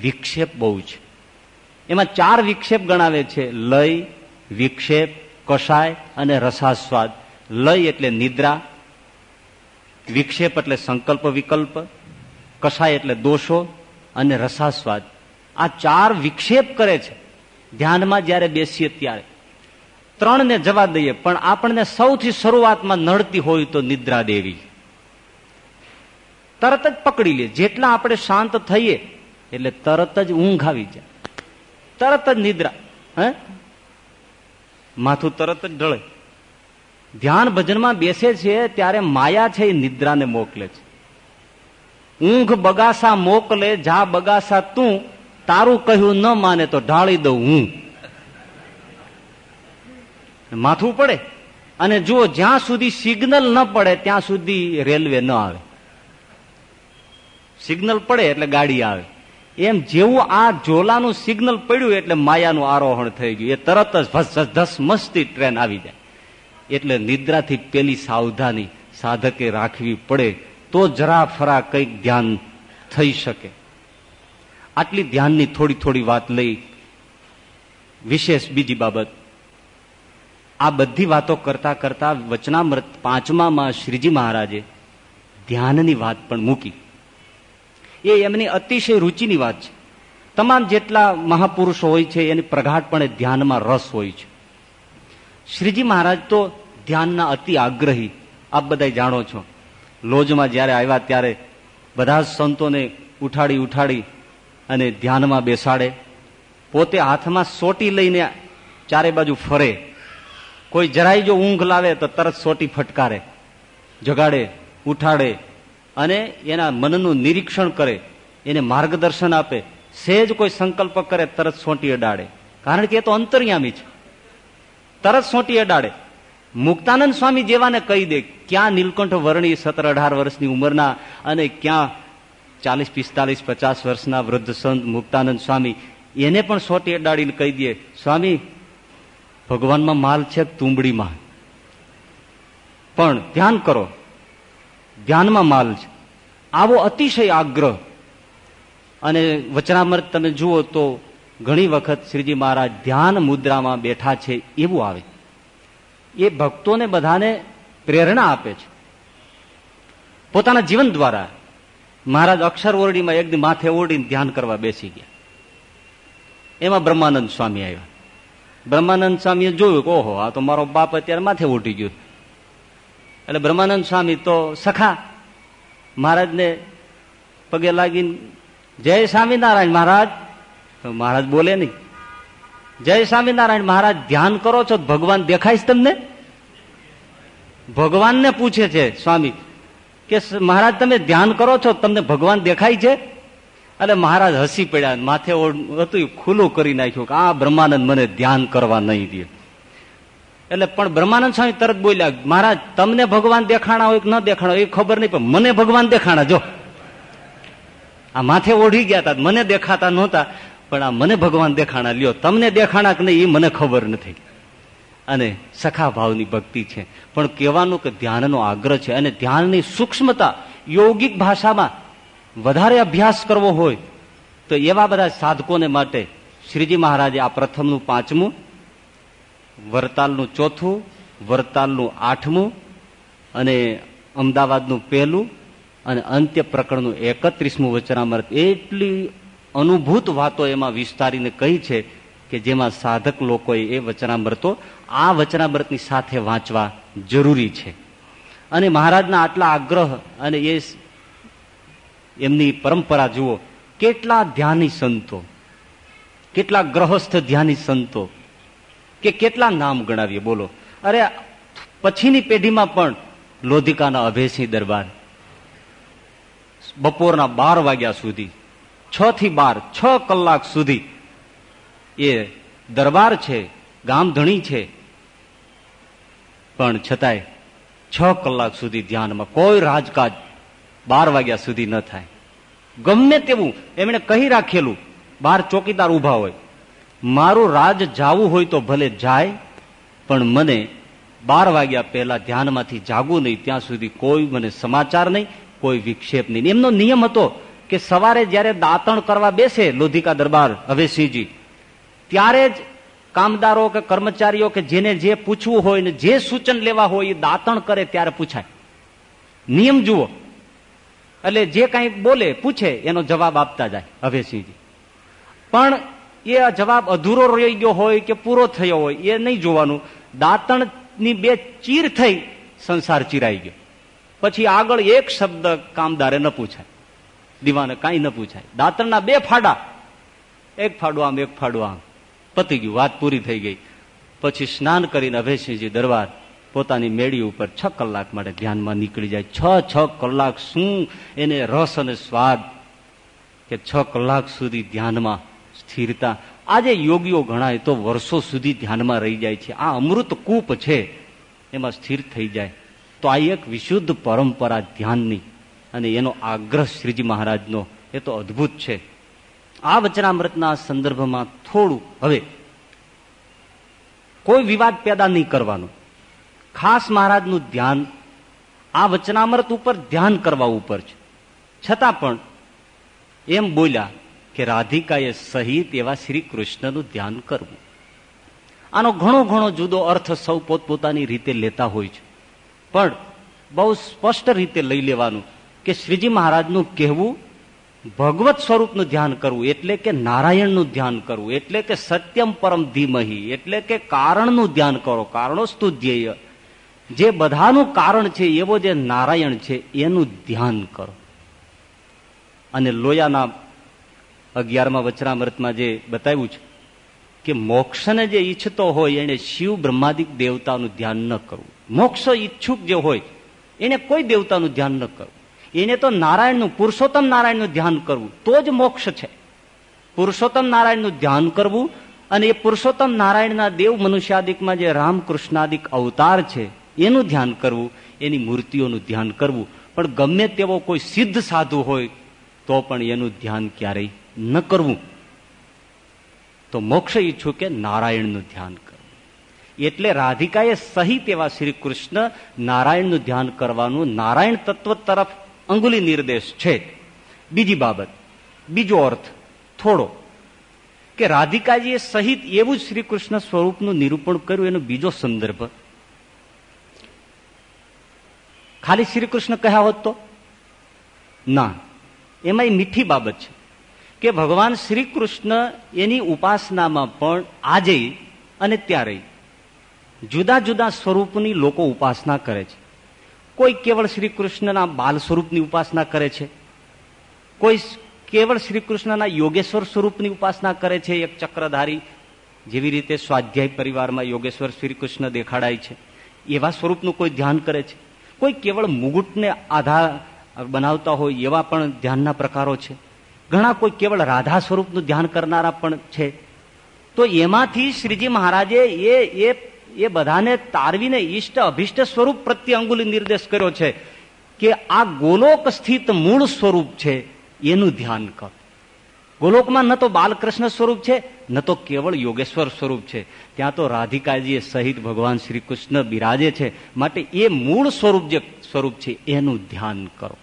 વિક્ષેપ બહુ છે. એમાં ચાર વિક્ષેપ ગણાવે છે. લય, વિક્ષેપ કષાય અને રસાસ્વાદ. લય એટલે નિદ્રા, વિક્ષેપ એટલે સંકલ્પ વિકલ્પ કષાય એટલે દોષો અને રસાસ્વાદ. આ ચાર વિક્ષેપ કરે છે. ધ્યાનમાં જ્યારે બેસીએ ત્યારે. ત્રણને જવા દઈએ, પણ આપણને સૌથી શરૂઆતમાં નડતી હોય તો નિદ્રા દેવી. તરત જ પકડી લે. જેટલા આપણે શાંત થઈએ, એટલે તરત જ ઊંઘ આવી જાય. તરત જ નિદ્રા. હે? માથું તરત જ ઢળે. ધ્યાન ભજનમાં બેસે છે ત્યારે માયા છે એ નિદ્રાને મોકલે છે. ઊંઘ બગાસા મોકલે, જા બગાસા તું, તારું કહ્યું ન માને તો ઢાળી દઉં હું. માથું પડે. અને જુઓ, જ્યાં સુધી સિગ્નલ ન પડે, ત્યાં સુધી રેલવે ન આવે. સિગ્નલ પડે એટલે ગાડી આવે. એમ જેવું આ ઝોલાનું સિગ્નલ પડ્યું એટલે માયાનું આરોહણ થઈ ગયું. એ તરત જ ધસ મસ્તી ટ્રેન આવી જાય. એટલે નિદ્રાથી પેલી સાવધાની સાધકે રાખવી પડે તો જરા ફરા કંઈક ધ્યાન થઈ શકે. આટલી ધ્યાનની થોડી થોડી વાત લઈ વિશેષ બીજી બાબત. આ બધી વાતો કરતા કરતા વચનામૃત પાંચમામાં શ્રીજી મહારાજે ધ્યાનની વાત પણ મૂકી. એ એમની અતિશય રુચિની વાત છે. તમામ જેટલા મહાપુરુષો હોય છે, એની પ્રગાઢપણે ધ્યાનમાં રસ હોય છે. શ્રીજી મહારાજ તો ધ્યાનના અતિ આગ્રહી, આપ બધા જાણો છો. લોજમાં જ્યારે આવ્યા ત્યારે બધા જ સંતોને ઉઠાડી ઉઠાડી અને ધ્યાનમાં બેસાડે. પોતે હાથમાં સોટી લઈને ચારે બાજુ ફરે. કોઈ જરાય જો ઊંઘ લાવે તો તરત સોટી ફટકારે, જગાડે, ઉઠાડે અને એના મનનું નિરીક્ષણ કરે, એને માર્ગદર્શન આપે, સહેજ કોઈ સંકલ્પ કરે, તરત સોંટી અડાડે. કારણ કે એ તો અંતર્યામી છે. તરત સોંટી અડાડે. મુક્તાનંદ સ્વામી જેવાને કહી દે, ક્યાં નીલકંઠ વર્ણી સત્તર અઢાર વર્ષની ઉંમરના અને ક્યાં ચાલીસ, પિસ્તાલીસ, પચાસ વર્ષના વૃદ્ધ સંત મુક્તાનંદ સ્વામી. એને પણ સોટી અડાડીને કહી દે, સ્વામી, ભગવાનમાં માલ છે તુંબડીમાં. પણ ધ્યાન કરો ધ્યાનમાં માલ છે. આવો અતિશય આગ્રહ. અને વચનામૃત તમે જુઓ તો ઘણી વખત શ્રીજી મહારાજ ધ્યાન મુદ્રામાં બેઠા છે એવું આવે. એ ભક્તોને બધાને પ્રેરણા આપે છે. પોતાના જીવન દ્વારા મહારાજ અક્ષર ઓરડીમાં એકદમ માથે ઓરડીને ધ્યાન કરવા બેસી ગયા. એમાં બ્રહ્માનંદ સ્વામી આવ્યા. બ્રહ્માનંદ સ્વામીએ જોયું કે ઓહો, આ તો મારો બાપ અત્યારે માથે ઉઠી ગયો. એટલે બ્રહ્માનંદ સ્વામી તો સખા મહારાજને પગે લાગીને, જય સ્વામિનારાયણ મહારાજ. મહારાજ બોલે નહીં. જય સ્વામિનારાયણ મહારાજ, ધ્યાન કરો છો, ભગવાન દેખાય છે તમને? ભગવાનને પૂછે છે, સ્વામી, કે મહારાજ તમે ધ્યાન કરો છો, તમને ભગવાન દેખાય છે? એટલે મહારાજ હસી પડ્યા માથે હતું ખુલ્લું કરી નાખ્યું કે, આ બ્રહ્માનંદ મને ધ્યાન કરવા નહીં દે. એટલે પણ બ્રહ્માનંદ સ્વામી તરત બોલ્યા, મહારાજ, તમને ભગવાન દેખાણા હોય કે ન દેખાણા એ ખબર નહીં, પણ મને ભગવાન દેખાણા, જો. આ માથે ઓઢી ગયા હતા મને દેખાતા નહોતા, પણ આ મને ભગવાન દેખાણા લ્યો. તમને દેખાણા કે નહીં, એ મને ખબર નથી. અને સખા ભાવની ભક્તિ છે. પણ કહેવાનું કે ધ્યાનનો આગ્રહ છે અને ધ્યાનની સૂક્ષ્મતા યોગિક ભાષામાં વધારે અભ્યાસ કરવો હોય, તો એવા બધા સાધકોને માટે શ્રીજી મહારાજે આ પ્રથમનું પાંચમું વરતાલનું ચોથું, વરતાલનું આઠમું અને અમદાવાદનું પહેલું અને અંત્ય પ્રકરણનું એકત્રીસમું વચનામૃત. એટલી અનુભૂત વાતો એમાં વિસ્તારીને કહી છે કે જેમાં સાધક લોકોએ એ વચનામૃતો આ વચનામૃતની સાથે વાંચવા જરૂરી છે. અને મહારાજના આટલા આગ્રહ અને એ એમની પરંપરા જુઓ, કેટલા ધ્યાની સંતો, કેટલા ગ્રહસ્થ ધ્યાની સંતો કે કેટલા નામ ગણાવીએ? બોલો. અરે, પછીની પેઢીમાં પણ લોધિકાના અભયસિંહ દરબાર બપોરના બાર વાગ્યા સુધી, છ થી બાર, છ કલાક સુધી એ દરબાર છે ગામધણી છે. પણ છતાંય છ કલાક સુધી ધ્યાનમાં કોઈ રાજકાજ બાર વાગ્યા સુધી ન થાય. ગમે તેવું એમણે કહી રાખેલું, બાર ચોકીદાર ઊભા હોય. મારું રાજ જાવું હોય તો ભલે જાય, પણ મને બાર વાગ્યા પહેલા ધ્યાનમાંથી જાગવું નહીં. ત્યાં સુધી કોઈ મને સમાચાર નહીં, કોઈ વિક્ષેપ નહીં. એમનો નિયમ હતો કે સવારે જયારે દાંતણ કરવા બેસે લોધિકા દરબાર હવેસિંહજી ત્યારે જ કામદારો કે કર્મચારીઓ કે જેને જે પૂછવું હોય ને જે સૂચન લેવા હોય એ દાંતણ કરે ત્યારે પૂછાય. નિયમ જુઓ. એટલે જે કઈ બોલે, પૂછે, એનો જવાબ આપતા જાય હવેસિંહજી પણ એ જવાબ અધૂરો રહી ગયો હોય કે પૂરો થયો હોય, એ નહીં જોવાનું. દાંતણની બે ચીર થઈ, સંસાર ચીરાઈ ગયો. પછી આગળ એક શબ્દ કામદારે ન પૂછાય. દીવાને કાંઈ ન પૂછાય. દાંતણના બે ફાડા. એક ફાડું આમ, એક ફાડું આમ. પતી ગયું, વાત પૂરી થઈ ગઈ. પછી સ્નાન કરીને અભયસિંહજી દરબાર પોતાની મેળી ઉપર છ કલાક માટે ધ્યાનમાં નીકળી જાય. છ છ કલાક શું? એને રસ અને સ્વાદ કે છ કલાક સુધી ધ્યાનમાં સ્થિરતા. આજે યોગીઓ ગણાય તો વર્ષો સુધી ધ્યાનમાં રહી જાય છે. આ અમૃત કૂપ છે, એમાં સ્થિર થઈ જાય. તો આ એક વિશુદ્ધ પરંપરા ધ્યાનની અને એનો આગ્રહ શ્રીજી મહારાજનો, એ તો અદભુત છે. આ વચનામૃતના સંદર્ભમાં થોડું, હવે, કોઈ વિવાદ પેદા નહીં કરવાનો. ખાસ મહારાજનું ધ્યાન આ વચનામૃત ઉપર ધ્યાન કરવા ઉપર છે. છતાં પણ એમ બોલ્યા કે રાધિકાએ સહિત એવા શ્રી કૃષ્ણનું ધ્યાન કરવું. આનો ઘણો ઘણો જુદો અર્થ સૌ પોતપોતાની રીતે લેતા હોય છે. પણ બહુ સ્પષ્ટ રીતે લઈ લેવાનું કે શ્રીજી મહારાજનું કહેવું ભગવત સ્વરૂપનું ધ્યાન કરવું એટલે કે નારાયણનું ધ્યાન કરવું એટલે કે સત્યમ પરમ ધીમહી એટલે કે કારણનું ધ્યાન કરો, કારણોસ્તુ ધ્યેય. જે બધાનું કારણ છે એવો જે નારાયણ છે, એનું ધ્યાન કરો. અને લોયાના અગિયારમાં વચનામૃતમાં જે બતાવ્યું છે કે મોક્ષને જે ઈચ્છતો હોય એને શિવ બ્રહ્માદિક દેવતાનું ધ્યાન ન કરવું. મોક્ષ ઈચ્છુક જે હોય, એને કોઈ દેવતાનું ધ્યાન ન કરવું. એને તો નારાયણનું, પુરુષોત્તમ નારાયણનું ધ્યાન કરવું, તો જ મોક્ષ છે. પુરુષોત્તમ નારાયણનું ધ્યાન કરવું અને એ પુરુષોત્તમ નારાયણના દેવ મનુષ્યાદિકમાં જે રામકૃષ્ણાદિક અવતાર છે, એનું ધ્યાન કરવું, એની મૂર્તિઓનું ધ્યાન કરવું. પણ ગમે તેવો કોઈ સિદ્ધ સાધુ હોય, તો પણ એનું ધ્યાન ક્યારેય ન કરવું, તો મોક્ષ ઈચ્છું કે નારાયણનું ધ્યાન કરવું. એટલે રાધિકાએ સહિત એવા શ્રી કૃષ્ણ નારાયણનું ધ્યાન કરવાનું નારાયણ તત્વ તરફ અંગુલી નિર્દેશ છે. બીજી બાબત, બીજો અર્થ થોડો, કે રાધિકાજીએ સહિત એવું જ શ્રી કૃષ્ણ સ્વરૂપનું નિરૂપણ કર્યું, એનો બીજો સંદર્ભ. ખાલી શ્રી કૃષ્ણ કહ્યા હોત તો? ના. એમાં એ મીઠી બાબત છે. કે ભગવાન શ્રી કૃષ્ણ એની ઉપાસનામાં પણ આજે અને ત્યારે જુદા જુદા સ્વરૂપની લોકો ઉપાસના કરે છે. કોઈ કેવળ શ્રી કૃષ્ણના બાલ સ્વરૂપની ઉપાસના કરે છે. કોઈ કેવળ શ્રી કૃષ્ણના યોગેશ્વર સ્વરૂપની ઉપાસના કરે છે, એક ચક્રધારી જેવી રીતે સ્વાધ્યાય પરિવારમાં યોગેશ્વર શ્રી કૃષ્ણ દેખાડાય છે. એવા સ્વરૂપનું કોઈ ધ્યાન કરે છે. કોઈ કેવળ મુગુટને આધાર બનાવતા હોય એવા પણ ધ્યાનના પ્રકારો છે. ઘણા કોઈ કેવળ રાધા સ્વરૂપનું ધ્યાન કરનારા પણ છે. તો એમાંથી શ્રીજી મહારાજે એ એ એ બધાને તારવીને ઈષ્ટ અભિષ્ટ સ્વરૂપ પ્રત્યે અંગુલી નિર્દેશ કર્યો છે કે આ ગોલોક સ્થિત મૂળ સ્વરૂપ છે, એનું ધ્યાન કર. ગોલોકમાં ન તો બાલકૃષ્ણ સ્વરૂપ છે, ન તો કેવળ યોગેશ્વર સ્વરૂપ છે. ત્યાં તો રાધિકાજી સહિત ભગવાન શ્રી કૃષ્ણ બિરાજે છે. માટે એ મૂળ સ્વરૂપ જે સ્વરૂપ છે, એનું ધ્યાન કરો.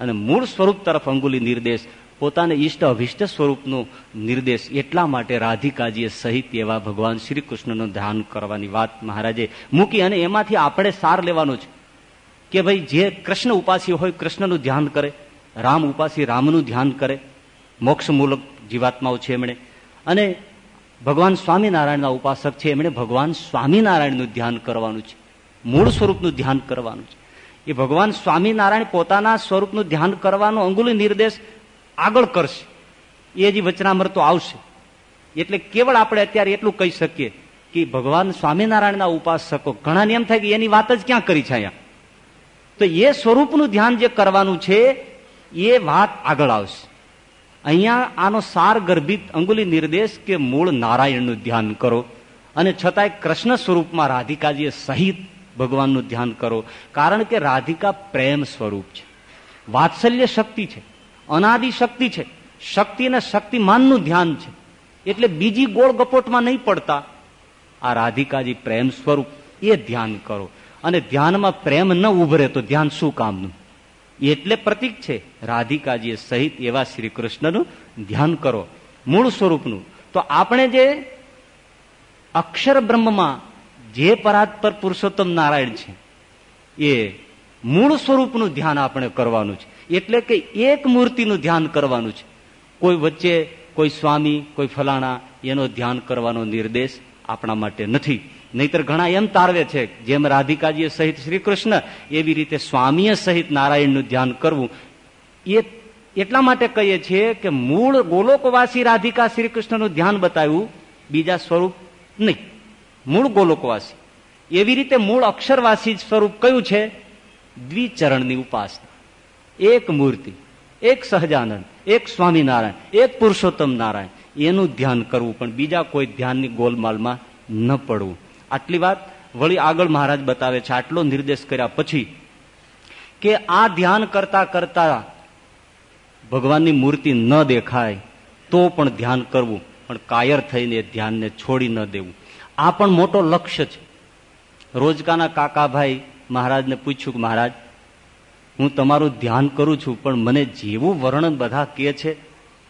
અને મૂળ સ્વરૂપ તરફ અંગુલી નિર્દેશ પોતાને ઈષ્ટ અભિષ્ટ સ્વરૂપનો નિર્દેશ એટલા માટે રાધિકાજીએ સહિત એવા ભગવાન શ્રી કૃષ્ણનું ધ્યાન કરવાની વાત મહારાજે મૂકી અને એમાંથી આપણે સાર લેવાનો છે કે ભાઈ જે કૃષ્ણ ઉપાસી હોય કૃષ્ણનું ધ્યાન કરે, રામ ઉપાસી રામનું ધ્યાન કરે, મોક્ષમૂલક જીવાત્માઓ છે એમણે. અને ભગવાન સ્વામિનારાયણના ઉપાસક છે એમણે ભગવાન સ્વામિનારાયણનું ધ્યાન કરવાનું છે, મૂળ સ્વરૂપનું ધ્યાન કરવાનું છે. એ ભગવાન સ્વામિનારાયણ પોતાના સ્વરૂપનું ધ્યાન કરવાનો અંગુલી નિર્દેશ આગળ કરશે. એ હજી વચનામૃતો આવશે. એટલે કેવળ આપણે અત્યારે એટલું કહી શકીએ કે ભગવાન સ્વામિનારાયણના ઉપાસકો ઘણાને એમ થાય કે એની વાત જ ક્યાં કરી છે અહીંયા? તો એ સ્વરૂપનું ધ્યાન જે કરવાનું છે, એ વાત આગળ આવશે. અહીંયા આનો સાર ગર્ભિત અંગુલી નિર્દેશ કે મૂળ નારાયણનું ધ્યાન કરો. અને છતાંય કૃષ્ણ સ્વરૂપમાં રાધિકાજીએ સહિત ભગવાનનું ધ્યાન કરો. કારણ કે રાધિકા પ્રેમ સ્વરૂપ છે. વાત્સલ્ય શક્તિ છે. અનાદિ શક્તિ છે. શક્તિ અને શક્તિમાનનું ધ્યાન છે. એટલે બીજી ગોળ ગપોટમાં નહીં પડતા. આ રાધિકાજી પ્રેમ સ્વરૂપ એ ધ્યાન કરો. અને ધ્યાનમાં પ્રેમ ન ઉભરે તો ધ્યાન શું કામનું? એટલે પ્રતીક છે. રાધિકાજીએ સહિત એવા શ્રી કૃષ્ણનું ધ્યાન કરો. મૂળ સ્વરૂપનું. તો આપણે જે અક્ષર બ્રહ્મમાં જે પરાત્પર પુરુષોત્તમ નારાયણ છે, એ મૂળ સ્વરૂપનું ધ્યાન આપણે કરવાનું છે. એટલે કે એક મૂર્તિનું ધ્યાન કરવાનું છે. કોઈ વચ્ચે કોઈ સ્વામી, કોઈ ફલાણા, એનો ધ્યાન કરવાનો નિર્દેશ આપણા માટે નથી. નહીતર ઘણા એમ તારવે છે, જેમ રાધિકાજીએ સહિત શ્રી કૃષ્ણ એવી રીતે સ્વામીએ સહિત નારાયણનું ધ્યાન કરવું. એ એટલા માટે કહીએ છીએ કે મૂળ ગોલોકવાસી રાધિકા શ્રી કૃષ્ણનું ધ્યાન બતાવ્યું બીજા સ્વરૂપ નહીં. મૂળ ગોલોકવાસી. એવી રીતે મૂળ અક્ષરવાસી સ્વરૂપ કયું છે? દ્વિચરણની ઉપાસના. એક મૂર્તિ, એક સહજાનંદ, એક સ્વામિનારાયણ, એક પુરુષોત્તમ નારાયણ, એનું ધ્યાન કરવું પણ બીજા કોઈ ધ્યાનની ગોલમાલમાં ન પડવું. આટલી વાત વળી આગળ મહારાજ બતાવે છે, આટલો નિર્દેશ કર્યા પછી કે આ ધ્યાન કરતા કરતા ભગવાનની મૂર્તિ ન દેખાય તો પણ ધ્યાન કરવું, પણ કાયર થઈને ધ્યાનને છોડી ન દેવું. આ પણ મોટો લક્ષ્ય છે. રોજકાના કાકાભાઈ મહારાજને પૂછ્યું કે મહારાજ હું તમારું ધ્યાન કરું છું, પણ મને જેવું વર્ણન બધા કે છે,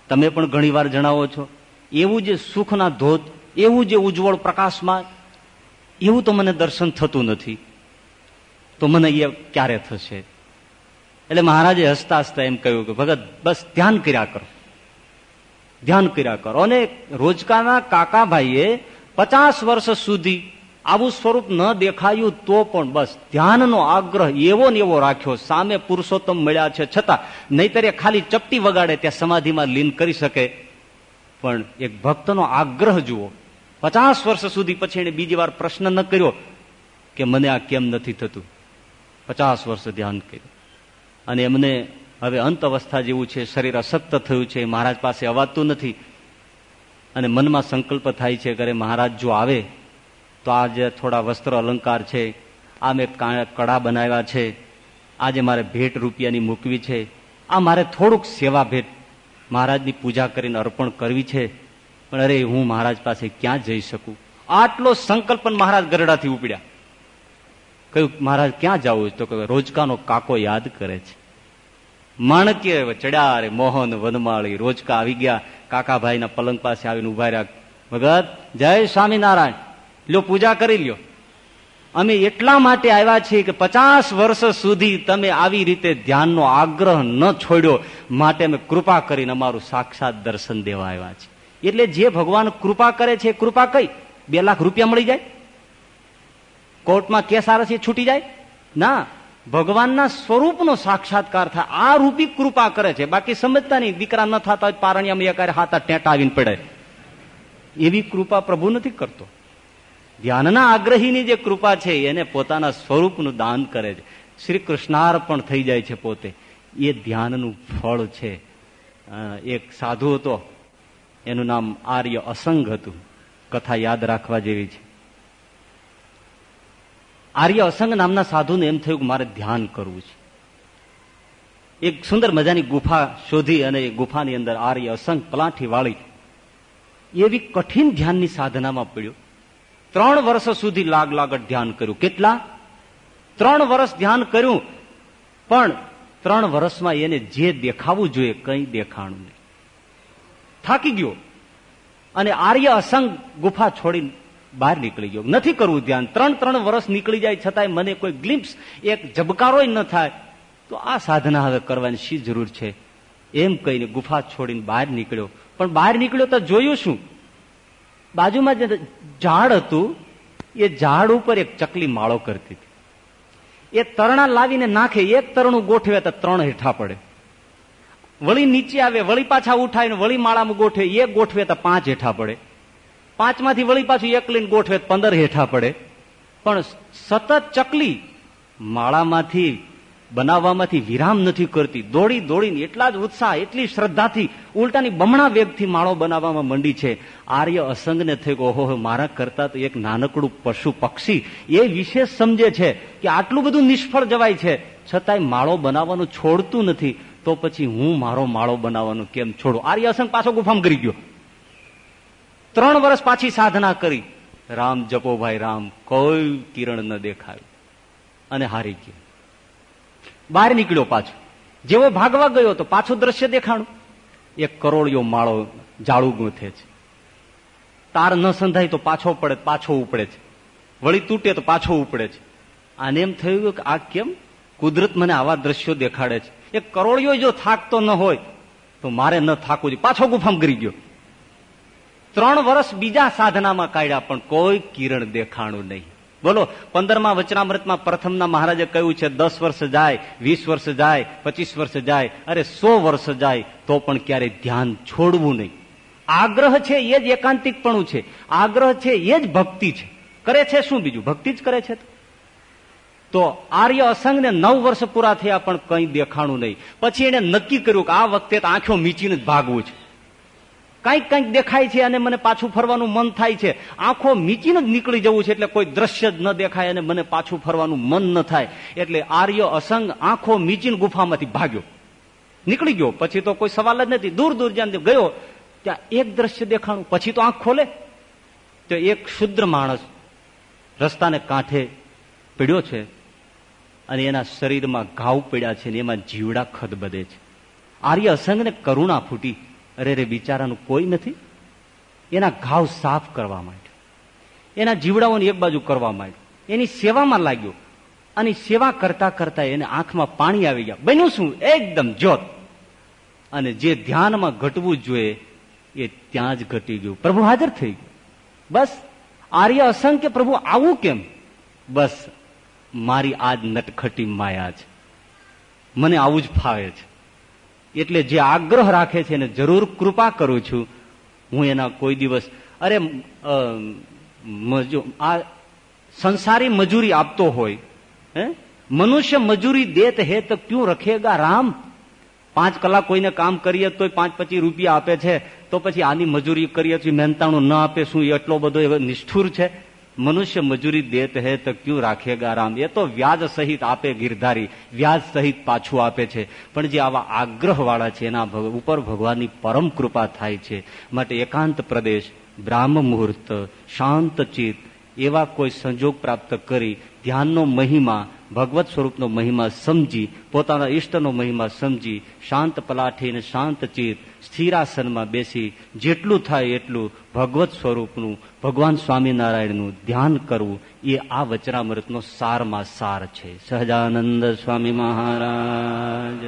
તમે પણ ઘણી વાર જણાવો છો, એવું જે સુખના ધોધ, એવું જે ઉજ્જવળ પ્રકાશમાં, એવું તો મને દર્શન થતું નથી. તો મને એ ક્યારે થશે? એટલે મહારાજે હસતા હસતા એમ કહ્યું કે, ભગત, બસ ધ્યાન કર્યા કરો. ધ્યાન કર્યા કરો. અને રોજકાના કાકાભાઈએ પચાસ વર્ષ સુધી આવું સ્વરૂપ ન દેખાયું તો પણ બસ ધ્યાનનો આગ્રહ એવો ને એવો રાખ્યો, સામે પુરુષોત્તમ મળ્યા છે. છતાં નહીતર એ ખાલી ચપટી વગાડે ત્યાં સમાધિમાં લીન કરી શકે. પણ એક ભક્તનો આગ્રહ જુઓ. પચાસ વર્ષ સુધી પછી એને બીજી વાર પ્રશ્ન ન કર્યો કે મને આ કેમ નથી થતું? પચાસ વર્ષ ધ્યાન કર્યું. અને એમને હવે અંત અવસ્થા જેવું છે, શરીર અશક્ત થયું છે મહારાજ પાસે અવાતું નથી. અને મનમાં સંકલ્પ થાય છે કે મહારાજ જો આવે તો આ જે થોડા વસ્ત્ર અલંકાર છે, આ મેં કડા બનાવ્યા છે આજે મારે ભેટ રૂપિયાની મૂકવી છે, આ મારે થોડુંક સેવા ભેટ મહારાજની પૂજા કરીને અર્પણ કરવી છે, પણ અરે હું મહારાજ પાસે ક્યાં જઈ શકું? આટલો સંકલ્પ મહારાજ ગરડાથી ઉપડ્યા. કહ્યું, મહારાજ, ક્યાં જવું? તો કહ્યું, રોજકાનો કાકો યાદ કરે છે. માણકે ચડ્યા રે, મોહન, વનમાળી, રોજકા આવી ગયા, કાકાભાઈના પલંગ પાસે આવીને ઊભા રહ્યા. ભગત જય સ્વામિનારાયણ. લ્યો, પૂજા કરી લ્યો. અમે એટલા માટે આવ્યા છીએ કે પચાસ વર્ષ સુધી તમે આવી રીતે ધ્યાનનો આગ્રહ ન છોડ્યો, માટે અમે કૃપા કરીને અમારું સાક્ષાત દર્શન દેવા આવ્યા છીએ. એટલે જે ભગવાન કૃપા કરે છે કૃપા કઈ? બે લાખ રૂપિયા મળી જાય? કોર્ટમાં કેસ આવે છે છૂટી જાય? ના. ભગવાનના સ્વરૂપનો સાક્ષાત્કાર થાય. આ રૂપી કૃપા કરે છે. બાકી સમજતા નહીં. દીકરા ન થતા પારણિયામાં એકારે હાથા ટેટા આવીને પડે. એવી કૃપા પ્રભુ નથી કરતો. ધ્યાનના આગ્રહીની જે કૃપા છે, એને પોતાના સ્વરૂપનું દાન કરે છે. શ્રી કૃષ્ણાર્પણ થઈ જાય છે પોતે. એ ધ્યાનનું ફળ છે. એક સાધુ હતો. એનું નામ આર્ય અસંગ હતું. કથા યાદ રાખવા જેવી છે. આર્ય અસંગ નામના સાધુને એમ થયું કે મારે ધ્યાન કરવું છે. એક સુંદર મજાની ગુફા શોધી અને એ ગુફાની અંદર આર્ય અસંગ પલાઠી વાળી. એવી કઠિન ધ્યાનની સાધનામાં પડ્યો. ત્રણ વર્ષ સુધી લાગ લાગટ ધ્યાન કર્યું. કેટલા? ત્રણ વર્ષ ધ્યાન કર્યું. પણ ત્રણ વર્ષમાં એને જે દેખાવું જોઈએ કઈ દેખાણું નહીં. થાકી ગયો. અને આર્ય અસંગ ગુફા છોડીને બહાર નીકળી ગયો. નથી કરવું ધ્યાન. ત્રણ ત્રણ વર્ષ નીકળી જાય છતાંય મને કોઈ ગ્લિમ્સ એક જબકારો ન થાય. તો આ સાધના હવે કરવાની શી જરૂર છે? એમ કહીને ગુફા છોડીને બહાર નીકળ્યો. પણ બહાર નીકળ્યો તો જોયું શું? બાજુમાં જે ઝાડ હતું, એ ઝાડ ઉપર એક ચકલી માળો કરતી હતી. એ તરણા લાવીને નાખે, એક તરણું ગોઠવે તો ત્રણ હેઠા પડે. વળી નીચે આવે, વળી પાછા ઉઠાવીને વળી માળામાં ગોઠવે, એ ગોઠવે તો પાંચ હેઠા પડે. પાંચમાંથી વળી પાછું એક લઈને ગોઠવે પંદર હેઠા પડે. પણ સતત ચકલી માળામાંથી બનાવવામાંથી વિરામ નથી કરતી. દોડી દોડીને એટલા જ ઉત્સાહ, એટલી શ્રદ્ધાથી ઉલટાની બમણા વેગથી માળો બનાવવામાં મંડી છે. આર્ય અસંગને થયું ઓહો મારા કરતા તો એક નાનકડું પશુ પક્ષી એ વિશેષ સમજે છે કે આટલું બધું નિષ્ફળ જવાય છે. છતાંય માળો બનાવવાનું છોડતું નથી. તો પછી હું મારો માળો બનાવવાનું કેમ છોડું? આર્ય અસંગ પાછો ગુફામ કરી ગયો. ત્રણ વર્ષ પાછી સાધના કરી. રામ જપો ભાઈ, રામ. કોઈ કિરણ ન દેખાયું. અને હારી ગયો. બહાર નીકળ્યો પાછો. જેવો ભાગવા ગયો તો પાછું દ્રશ્ય દેખાણું. એક કરોડિયો માળો જાળું ગૂંથે છે. તાર ન સંધાય તો પાછો પડે, પાછો ઉપડે છે. વળી તૂટે તો પાછો ઉપડે છે. આને એમ થયું કે આ કેમ? કુદરત મને આવા દ્રશ્યો દેખાડે છે. એક કરોડિયો જો થાકતો ન હોય, તો મારે ન થાકવું જોઈએ. પાછો ગુફામ ગરી ગયો. ત્રણ વર્ષ બીજા સાધનામાં કાઢ્યા, પણ કોઈ કિરણ દેખાણું નહીં. બોલો, પંદરમા વચનામૃતમાં પ્રથમના મહારાજે કહ્યું છે, દસ વર્ષ જાય, વીસ વર્ષ જાય, પચીસ વર્ષ જાય, અરે સો વર્ષ જાય, તો પણ ક્યારેય ધ્યાન છોડવું નહીં. આગ્રહ છે એ જ એકાંતિકપણું છે. આગ્રહ છે એ જ ભક્તિ છે. કરે છે શું બીજું? ભક્તિ જ કરે છે તો. આર્ય અસંગને નવ વર્ષ પૂરા થયા પણ કંઈ દેખાણું નહીં. પછી એને નક્કી કર્યું કે આ વખતે આંખો મીચીને જ ભાગવું છે. કંઈક કંઈક દેખાય છે અને મને પાછું ફરવાનું મન થાય છે. આંખો મીચીને જ નીકળી જવું છે એટલે કોઈ દ્રશ્ય જ ન દેખાય અને મને પાછું ફરવાનું મન ન થાય. એટલે આર્ય અસંગ આંખો મીચીને ગુફામાંથી ભાગ્યો. નીકળી ગયો. પછી તો કોઈ સવાલ જ નથી. દૂર દૂર જ્યાં ગયો, ત્યાં એક દ્રશ્ય દેખાણું. પછી તો આંખ ખોલે. તો એક શુદ્ર માણસ રસ્તાને કાંઠે પીડ્યો છે અને એના શરીરમાં ઘાવ પીડ્યા છે ને એમાં જીવડા ખદ બધે છે. આર્ય અસંગને કરુણા ફૂટી. અરે રે બિચારાનું કોઈ નથી. એના ઘાવ સાફ કરવા માંડ્યો. એના જીવડાઓની એક બાજુ કરવા માંડ્યો. એની સેવામાં લાગ્યો. અને સેવા કરતા કરતા એને આંખમાં પાણી આવી ગયા. બન્યું શું? એકદમ જોત અને જે ધ્યાનમાં ઘટવું જોઈએ, એ ત્યાં જ ઘટી ગયું. પ્રભુ હાજર થઈ ગયું. બસ, આર્ય અસંખ્ય પ્રભુ, આવું કેમ? બસ, મારી આજ નટખટી માયા છે. મને આવું જ ફાવે છે. એટલે જે આગ્રહ રાખે છે એને જરૂર કૃપા કરું છું. હું એના કોઈ દિવસ, અરે આ સંસારી મજૂરી આપતો હોય, હે? મનુષ્ય મજૂરી દેત હે તો ક્યું રખેગા રામ? પાંચ કલાક કોઈને કામ કરીએ તો પાંચ પચીસ રૂપિયા આપે છે, તો પછી આની મજૂરી કરીએ છીએ, મહેનતાણું ન આપે, શું એટલો બધો નિષ્ઠુર છે? મનુષ્ય મજૂરી દેત હે તો ક્યું રાખેગા રામ? એ તો વ્યાજ સહિત આપે ગિરધારી, વ્યાજ સહિત પાછું આપે છે. પણ જે આવા આગ્રહ વાળા છે, એના ઉપર ભગવાનની પરમ કૃપા થાય છે. માટે એકાંત પ્રદેશ, બ્રાહ્મ મુહૂર્ત, શાંત ચિત્ત, એવા કોઈ સંજોગ પ્રાપ્ત કરી, ધ્યાનનો મહિમા ભગવત સ્વરૂપનો મહિમા સમજી, પોતાના ઈષ્ટનો મહિમા સમજી, શાંત પલાઠીને શાંત ચિત્ત, સ્થિરાસનમાં બેસી, જેટલું થાય એટલું ભગવત સ્વરૂપનું ભગવાન સ્વામિનારાયણનું ધ્યાન કરવું એ આ વચરામૃતનો સારમાં સાર છે. સહજાનંદ સ્વામી મહારાજ.